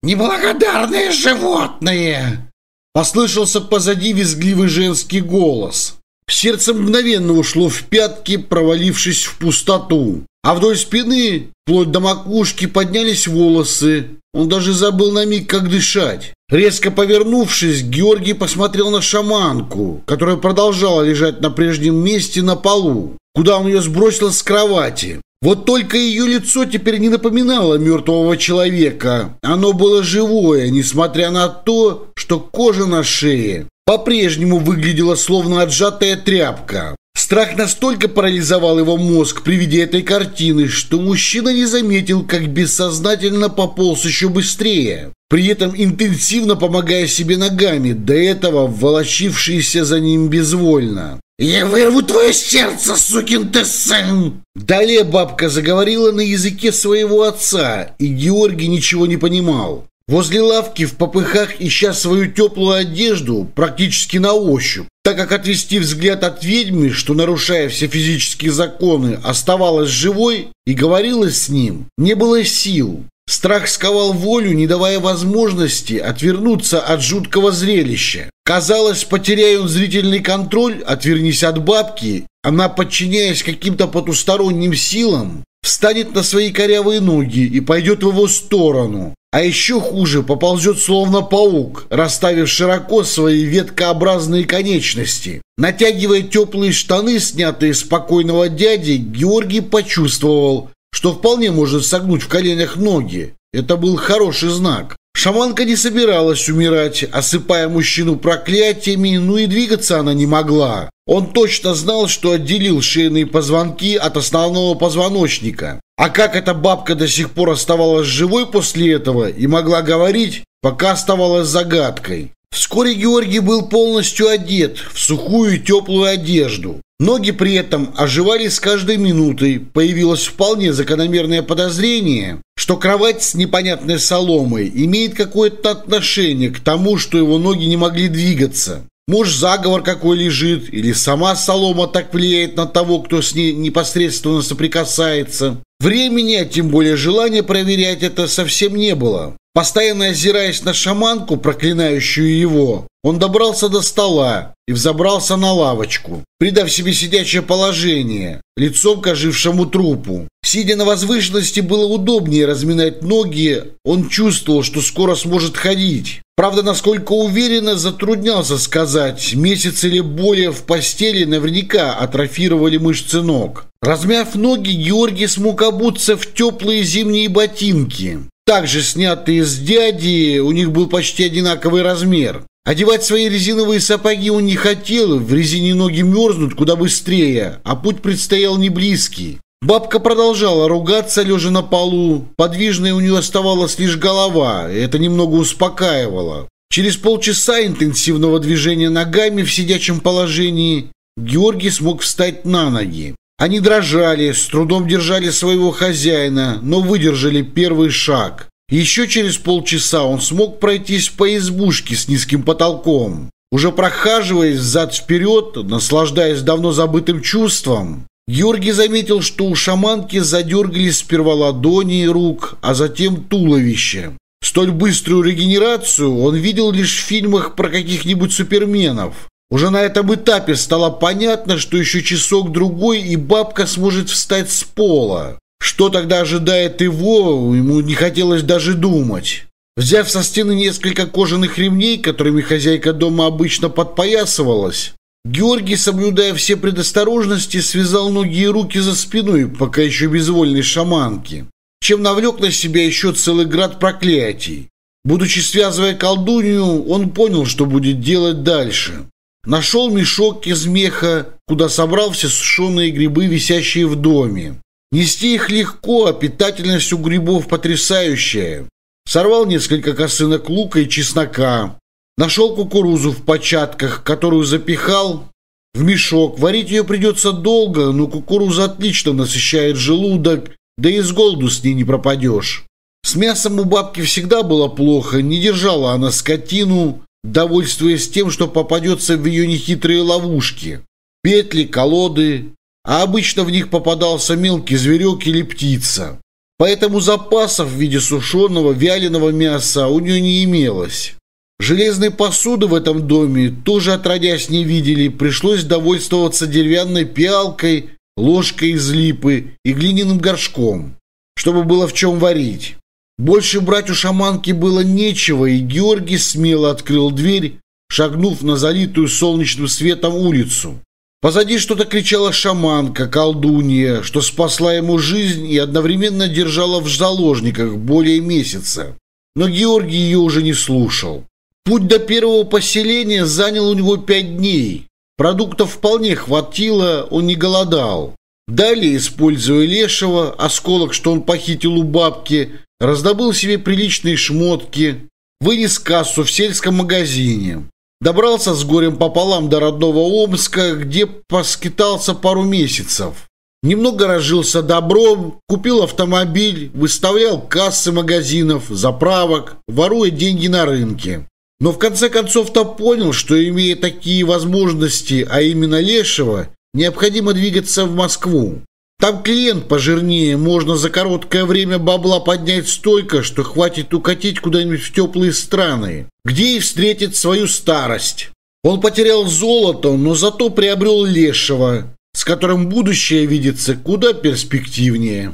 «Неблагодарные животные!» Послышался позади визгливый женский голос. Сердце мгновенно ушло в пятки, провалившись в пустоту. А вдоль спины, вплоть до макушки, поднялись волосы. Он даже забыл на миг, как дышать. Резко повернувшись, Георгий посмотрел на шаманку, которая продолжала лежать на прежнем месте на полу, куда он ее сбросил с кровати. Вот только ее лицо теперь не напоминало мертвого человека. Оно было живое, несмотря на то, что кожа на шее по-прежнему выглядела словно отжатая тряпка. Страх настолько парализовал его мозг при виде этой картины, что мужчина не заметил, как бессознательно пополз еще быстрее, при этом интенсивно помогая себе ногами, до этого волочившиеся за ним безвольно. Я вырву твое сердце, сукин ты сын!» Далее бабка заговорила на языке своего отца, и Георгий ничего не понимал. Возле лавки в попыхах ища свою теплую одежду практически на ощупь, так как отвести взгляд от ведьмы, что, нарушая все физические законы, оставалась живой и говорила с ним, не было сил. Страх сковал волю, не давая возможности отвернуться от жуткого зрелища. Казалось, потеряя он зрительный контроль, отвернись от бабки, она, подчиняясь каким-то потусторонним силам, встанет на свои корявые ноги и пойдет в его сторону. А еще хуже, поползет словно паук, расставив широко свои веткообразные конечности. Натягивая теплые штаны, снятые с покойного дяди, Георгий почувствовал, что вполне может согнуть в коленях ноги. Это был хороший знак. Шаманка не собиралась умирать, осыпая мужчину проклятиями, ну и двигаться она не могла. Он точно знал, что отделил шейные позвонки от основного позвоночника. А как эта бабка до сих пор оставалась живой после этого и могла говорить, пока оставалась загадкой. Вскоре Георгий был полностью одет в сухую теплую одежду. Ноги при этом оживали с каждой минутой. Появилось вполне закономерное подозрение, что кровать с непонятной соломой имеет какое-то отношение к тому, что его ноги не могли двигаться. Может заговор какой лежит, или сама солома так влияет на того, кто с ней непосредственно соприкасается. Времени, а тем более желания проверять это совсем не было. Постоянно озираясь на шаманку, проклинающую его, он добрался до стола и взобрался на лавочку, придав себе сидячее положение, лицом к ожившему трупу. Сидя на возвышенности, было удобнее разминать ноги, он чувствовал, что скоро сможет ходить. Правда, насколько уверенно, затруднялся сказать, месяц или более в постели наверняка атрофировали мышцы ног. Размяв ноги, Георгий смог обуться в теплые зимние ботинки. Также снятые с дяди, у них был почти одинаковый размер. Одевать свои резиновые сапоги он не хотел, в резине ноги мерзнут куда быстрее, а путь предстоял не близкий. Бабка продолжала ругаться, лежа на полу. Подвижной у нее оставалась лишь голова, и это немного успокаивало. Через полчаса интенсивного движения ногами в сидячем положении Георгий смог встать на ноги. Они дрожали, с трудом держали своего хозяина, но выдержали первый шаг. Еще через полчаса он смог пройтись по избушке с низким потолком. Уже прохаживаясь взад-вперед, наслаждаясь давно забытым чувством, Георгий заметил, что у шаманки задергались сперва ладони и рук, а затем туловище. Столь быструю регенерацию он видел лишь в фильмах про каких-нибудь суперменов. Уже на этом этапе стало понятно, что еще часок-другой и бабка сможет встать с пола. Что тогда ожидает его, ему не хотелось даже думать. Взяв со стены несколько кожаных ремней, которыми хозяйка дома обычно подпоясывалась, Георгий, соблюдая все предосторожности, связал ноги и руки за спиной, пока еще безвольной шаманки, чем навлек на себя еще целый град проклятий. Будучи связывая колдунью, он понял, что будет делать дальше. Нашел мешок из меха, куда собрал все сушеные грибы, висящие в доме. Нести их легко, а питательность у грибов потрясающая. Сорвал несколько косынок лука и чеснока. Нашел кукурузу в початках, которую запихал в мешок. Варить ее придется долго, но кукуруза отлично насыщает желудок, да и с голоду с ней не пропадешь. С мясом у бабки всегда было плохо, не держала она скотину, довольствуясь тем, что попадется в ее нехитрые ловушки. Петли, колоды, а обычно в них попадался мелкий зверек или птица. Поэтому запасов в виде сушеного вяленого мяса у нее не имелось. Железной посуды в этом доме тоже отродясь не видели, пришлось довольствоваться деревянной пиалкой, ложкой из липы и глиняным горшком, чтобы было в чем варить. Больше брать у шаманки было нечего, и Георгий смело открыл дверь, шагнув на залитую солнечным светом улицу. Позади что-то кричала шаманка, колдунья, что спасла ему жизнь и одновременно держала в заложниках более месяца. Но Георгий ее уже не слушал. Путь до первого поселения занял у него пять дней. Продуктов вполне хватило, он не голодал. Далее, используя лешего, осколок, что он похитил у бабки, раздобыл себе приличные шмотки, вынес кассу в сельском магазине. Добрался с горем пополам до родного Омска, где поскитался пару месяцев. Немного разжился добром, купил автомобиль, выставлял кассы магазинов, заправок, воруя деньги на рынке. Но в конце концов-то понял, что имея такие возможности, а именно Лешего, необходимо двигаться в Москву. Там клиент пожирнее, можно за короткое время бабла поднять столько, что хватит укатить куда-нибудь в теплые страны, где и встретит свою старость. Он потерял золото, но зато приобрел лешего, с которым будущее видится куда перспективнее.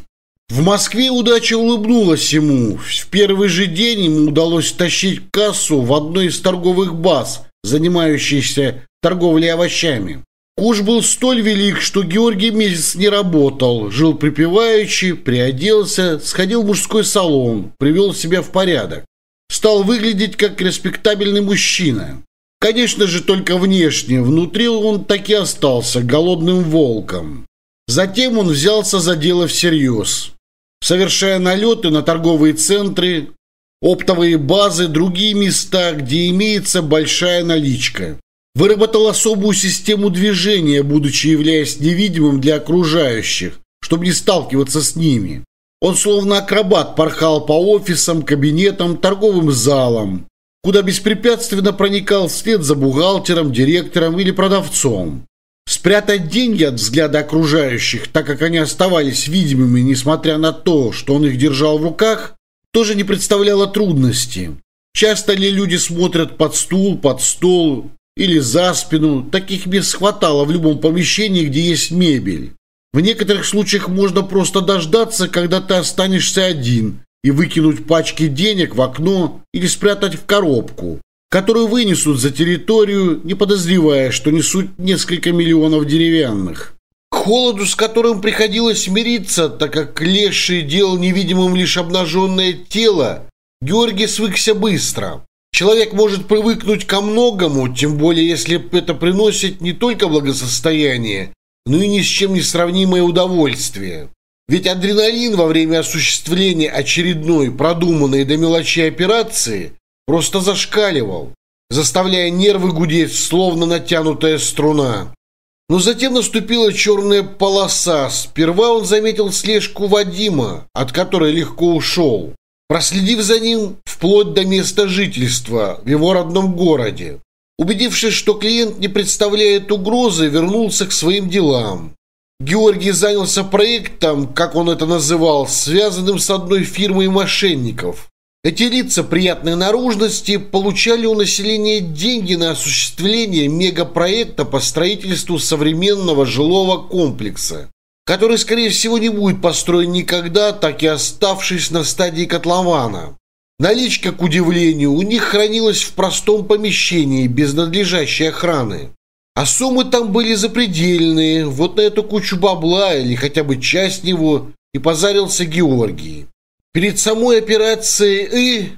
В Москве удача улыбнулась ему. В первый же день ему удалось тащить кассу в одной из торговых баз, занимающейся торговлей овощами. Куш был столь велик, что Георгий месяц не работал, жил припеваючи, приоделся, сходил в мужской салон, привел себя в порядок. Стал выглядеть как респектабельный мужчина. Конечно же, только внешне, внутри он таки остался голодным волком. Затем он взялся за дело всерьез, совершая налеты на торговые центры, оптовые базы, другие места, где имеется большая наличка. Выработал особую систему движения, будучи являясь невидимым для окружающих, чтобы не сталкиваться с ними. Он словно акробат порхал по офисам, кабинетам, торговым залам, куда беспрепятственно проникал вслед за бухгалтером, директором или продавцом. Спрятать деньги от взгляда окружающих, так как они оставались видимыми, несмотря на то, что он их держал в руках, тоже не представляло трудности. Часто ли люди смотрят под стул, под стол или за спину. Таких мест хватало в любом помещении, где есть мебель. В некоторых случаях можно просто дождаться, когда ты останешься один, и выкинуть пачки денег в окно или спрятать в коробку, которую вынесут за территорию, не подозревая, что несут несколько миллионов деревянных. К холоду, с которым приходилось мириться, так как леший делал невидимым лишь обнаженное тело, Георгий свыкся быстро. Человек может привыкнуть ко многому, тем более если это приносит не только благосостояние, но и ни с чем не сравнимое удовольствие. Ведь адреналин во время осуществления очередной продуманной до мелочей операции просто зашкаливал, заставляя нервы гудеть, словно натянутая струна. Но затем наступила черная полоса. Сперва он заметил слежку Вадима, от которой легко ушел проследив за ним вплоть до места жительства в его родном городе. Убедившись, что клиент не представляет угрозы, вернулся к своим делам. Георгий занялся проектом, как он это называл, связанным с одной фирмой мошенников. Эти лица приятной наружности получали у населения деньги на осуществление мегапроекта по строительству современного жилого комплекса который, скорее всего, не будет построен никогда, так и оставшись на стадии котлована. Наличка, к удивлению, у них хранилась в простом помещении, без надлежащей охраны. А суммы там были запредельные, вот на эту кучу бабла или хотя бы часть него и позарился Георгий. Перед самой операцией «И»,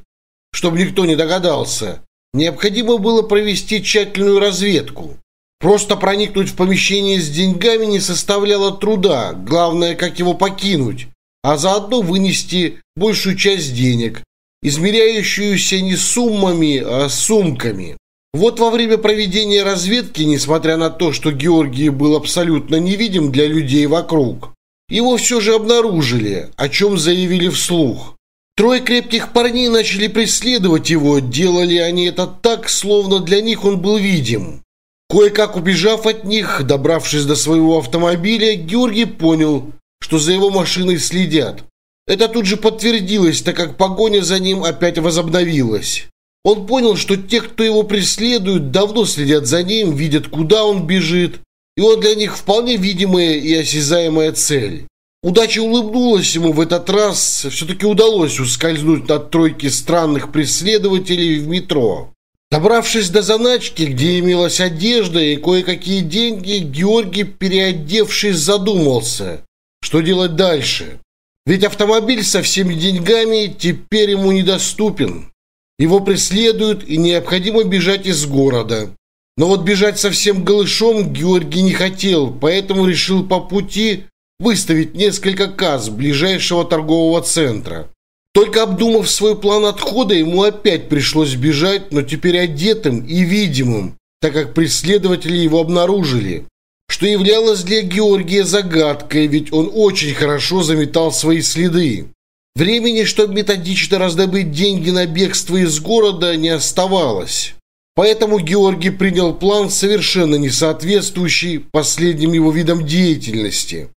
чтобы никто не догадался, необходимо было провести тщательную разведку. Просто проникнуть в помещение с деньгами не составляло труда, главное, как его покинуть, а заодно вынести большую часть денег, измеряющуюся не суммами, а сумками. Вот во время проведения разведки, несмотря на то, что Георгий был абсолютно невидим для людей вокруг, его все же обнаружили, о чем заявили вслух. Трое крепких парней начали преследовать его, делали они это так, словно для них он был видим. Кое-как убежав от них, добравшись до своего автомобиля, Георгий понял, что за его машиной следят. Это тут же подтвердилось, так как погоня за ним опять возобновилась. Он понял, что те, кто его преследуют, давно следят за ним, видят, куда он бежит, и он для них вполне видимая и осязаемая цель. Удача улыбнулась ему в этот раз, все-таки удалось ускользнуть от тройки странных преследователей в метро. Добравшись до заначки, где имелась одежда и кое-какие деньги, Георгий, переодевшись, задумался, что делать дальше. Ведь автомобиль со всеми деньгами теперь ему недоступен. Его преследуют и необходимо бежать из города. Но вот бежать совсем голышом Георгий не хотел, поэтому решил по пути выставить несколько касс ближайшего торгового центра. Только обдумав свой план отхода, ему опять пришлось бежать, но теперь одетым и видимым, так как преследователи его обнаружили, что являлось для Георгия загадкой, ведь он очень хорошо заметал свои следы. Времени, чтобы методично раздобыть деньги на бегство из города, не оставалось. Поэтому Георгий принял план, совершенно не соответствующий последним его видам деятельности.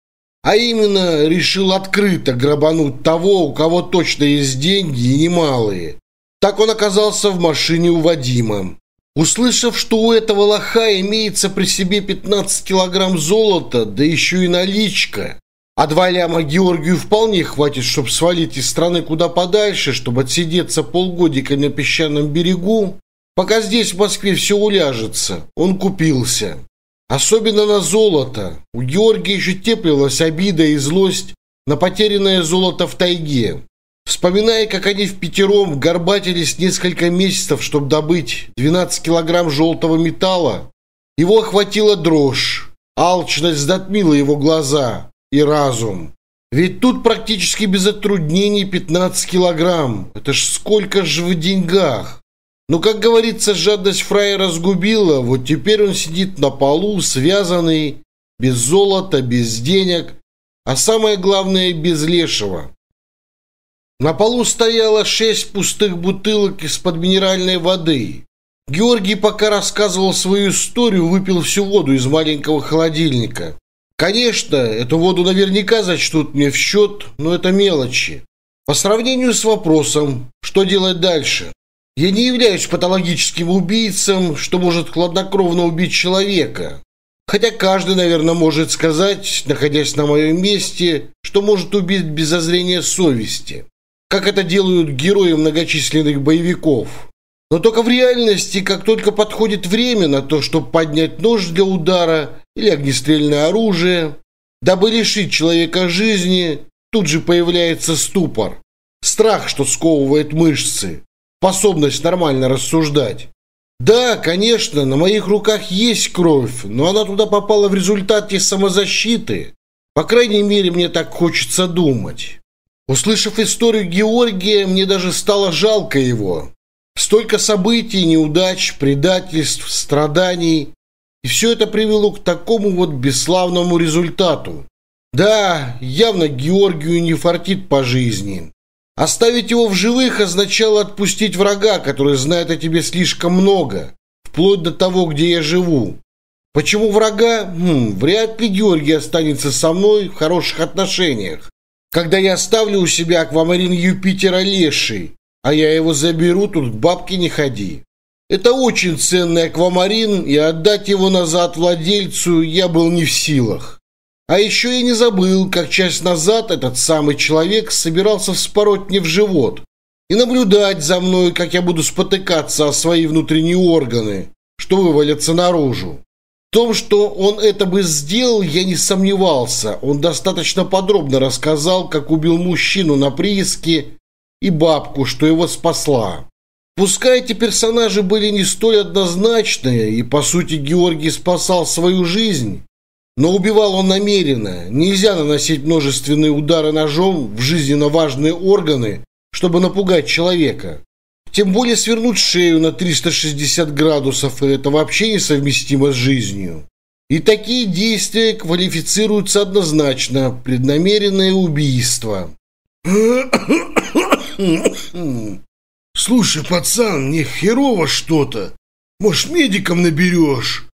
А именно решил открыто грабануть того, у кого точно есть деньги и немалые. Так он оказался в машине у Вадима. Услышав, что у этого лоха имеется при себе 15 килограмм золота, да еще и наличка, а два ляма Георгию вполне хватит, чтобы свалить из страны куда подальше, чтобы отсидеться полгодика на песчаном берегу, пока здесь в Москве все уляжется, он купился. Особенно на золото. У Георгия еще теплилась обида и злость на потерянное золото в тайге. Вспоминая, как они в пятером горбатились несколько месяцев, чтобы добыть 12 килограмм желтого металла, его охватила дрожь, алчность затмила его глаза и разум. Ведь тут практически без оттруднений 15 килограмм. Это ж сколько же в деньгах. Ну, как говорится, жадность Фрая разгубила, вот теперь он сидит на полу, связанный, без золота, без денег, а самое главное, без лешего. На полу стояло шесть пустых бутылок из-под минеральной воды. Георгий пока рассказывал свою историю, выпил всю воду из маленького холодильника. Конечно, эту воду наверняка зачтут мне в счет, но это мелочи. По сравнению с вопросом, что делать дальше, я не являюсь патологическим убийцем, что может хладнокровно убить человека. Хотя каждый, наверное, может сказать, находясь на моем месте, что может убить без зазрения совести. Как это делают герои многочисленных боевиков. Но только в реальности, как только подходит время на то, чтобы поднять нож для удара или огнестрельное оружие, дабы лишить человека жизни, тут же появляется ступор. Страх, что сковывает мышцы способность нормально рассуждать. Да, конечно, на моих руках есть кровь, но она туда попала в результате самозащиты. По крайней мере, мне так хочется думать. Услышав историю Георгия, мне даже стало жалко его. Столько событий, неудач, предательств, страданий. И все это привело к такому вот бесславному результату. Да, явно Георгию не фартит по жизни. Оставить его в живых а означало отпустить врага, который знает о тебе слишком много, вплоть до того, где я живу. Почему врага? Хм, вряд ли Георгий останется со мной в хороших отношениях. Когда я оставлю у себя аквамарин Юпитера леший, а я его заберу, тут бабки не ходи. Это очень ценный аквамарин, и отдать его назад владельцу я был не в силах. А еще и не забыл, как часть назад этот самый человек собирался вспороть мне в живот и наблюдать за мной, как я буду спотыкаться о свои внутренние органы, что вывалятся наружу. В том, что он это бы сделал, я не сомневался. Он достаточно подробно рассказал, как убил мужчину на прииске и бабку, что его спасла. Пускай эти персонажи были не столь однозначные, и, по сути, Георгий спасал свою жизнь, но убивал он намеренно. Нельзя наносить множественные удары ножом в жизненно важные органы, чтобы напугать человека. Тем более свернуть шею на 360 градусов, это вообще несовместимо с жизнью. И такие действия квалифицируются однозначно преднамеренное убийство. Слушай, пацан, не херово что-то. Может, медиком наберешь?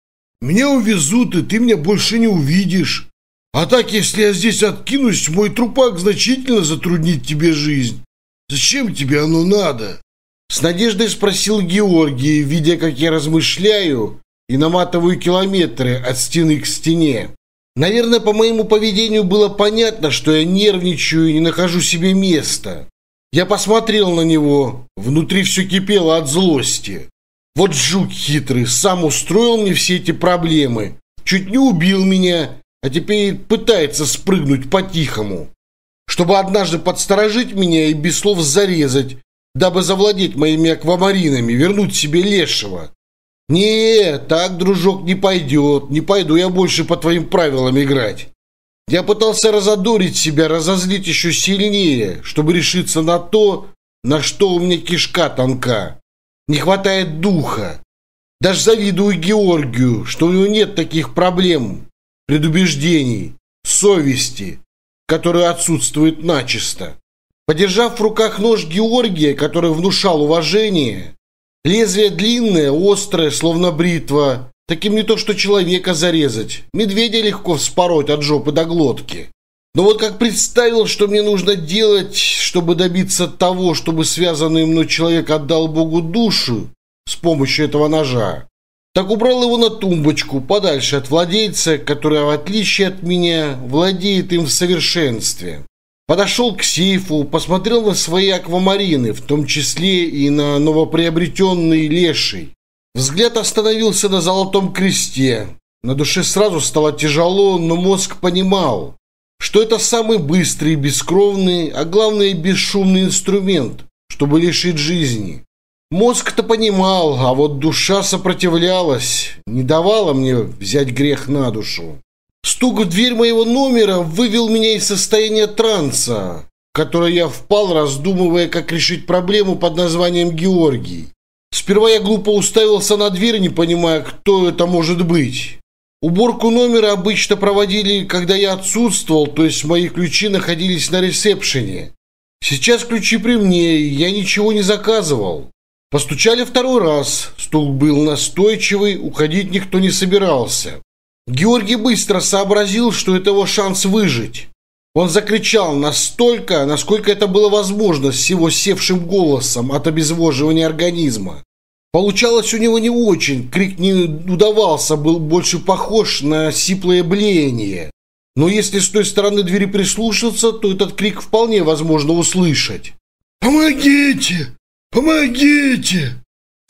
Мне увезут, и ты меня больше не увидишь. А так, если я здесь откинусь, мой трупак значительно затруднит тебе жизнь. Зачем тебе оно надо?» С надеждой спросил Георгий, видя, как я размышляю и наматываю километры от стены к стене. Наверное, по моему поведению было понятно, что я нервничаю и не нахожу себе места. Я посмотрел на него. Внутри все кипело от злости. Вот жук хитрый, сам устроил мне все эти проблемы. Чуть не убил меня, а теперь пытается спрыгнуть по-тихому. Чтобы однажды подсторожить меня и без слов зарезать, дабы завладеть моими аквамаринами, вернуть себе лешего. Не, так, дружок, не пойдет, не пойду я больше по твоим правилам играть. Я пытался разодорить себя, разозлить еще сильнее, чтобы решиться на то, на что у меня кишка тонка не хватает духа. Даже завидую Георгию, что у него нет таких проблем, предубеждений, совести, которые отсутствуют начисто. Подержав в руках нож Георгия, который внушал уважение, лезвие длинное, острое, словно бритва, таким не то что человека зарезать, медведя легко вспороть от жопы до глотки. Но вот как представил, что мне нужно делать, чтобы добиться того, чтобы связанный мной человек отдал Богу душу с помощью этого ножа, так убрал его на тумбочку, подальше от владельца, который, в отличие от меня, владеет им в совершенстве. Подошел к сейфу, посмотрел на свои аквамарины, в том числе и на новоприобретенный леший. Взгляд остановился на золотом кресте. На душе сразу стало тяжело, но мозг понимал, что это самый быстрый, бескровный, а главное бесшумный инструмент, чтобы лишить жизни. Мозг-то понимал, а вот душа сопротивлялась, не давала мне взять грех на душу. Стук в дверь моего номера вывел меня из состояния транса, в которое я впал, раздумывая, как решить проблему под названием Георгий. Сперва я глупо уставился на дверь, не понимая, кто это может быть. Уборку номера обычно проводили, когда я отсутствовал, то есть мои ключи находились на ресепшене. Сейчас ключи при мне, я ничего не заказывал. Постучали второй раз, стул был настойчивый, уходить никто не собирался. Георгий быстро сообразил, что это его шанс выжить. Он закричал настолько, насколько это было возможно, с его севшим голосом от обезвоживания организма. Получалось у него не очень, крик не удавался, был больше похож на сиплое блеяние. Но если с той стороны двери прислушаться, то этот крик вполне возможно услышать. «Помогите! Помогите!»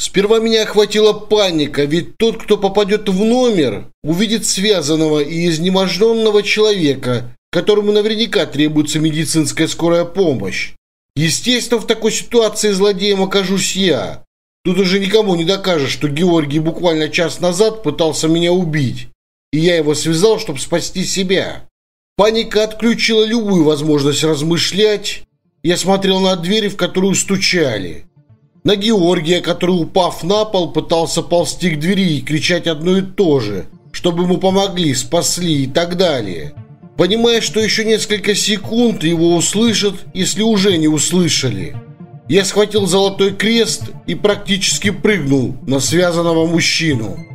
Сперва меня охватила паника, ведь тот, кто попадет в номер, увидит связанного и изнеможденного человека, которому наверняка требуется медицинская скорая помощь. Естественно, в такой ситуации злодеем окажусь я. Тут уже никому не докажешь, что Георгий буквально час назад пытался меня убить, и я его связал, чтобы спасти себя. Паника отключила любую возможность размышлять. Я смотрел на дверь, в которую стучали. На Георгия, который, упав на пол, пытался ползти к двери и кричать одно и то же, чтобы ему помогли, спасли и так далее. Понимая, что еще несколько секунд его услышат, если уже не услышали. Я схватил золотой крест и практически прыгнул на связанного мужчину.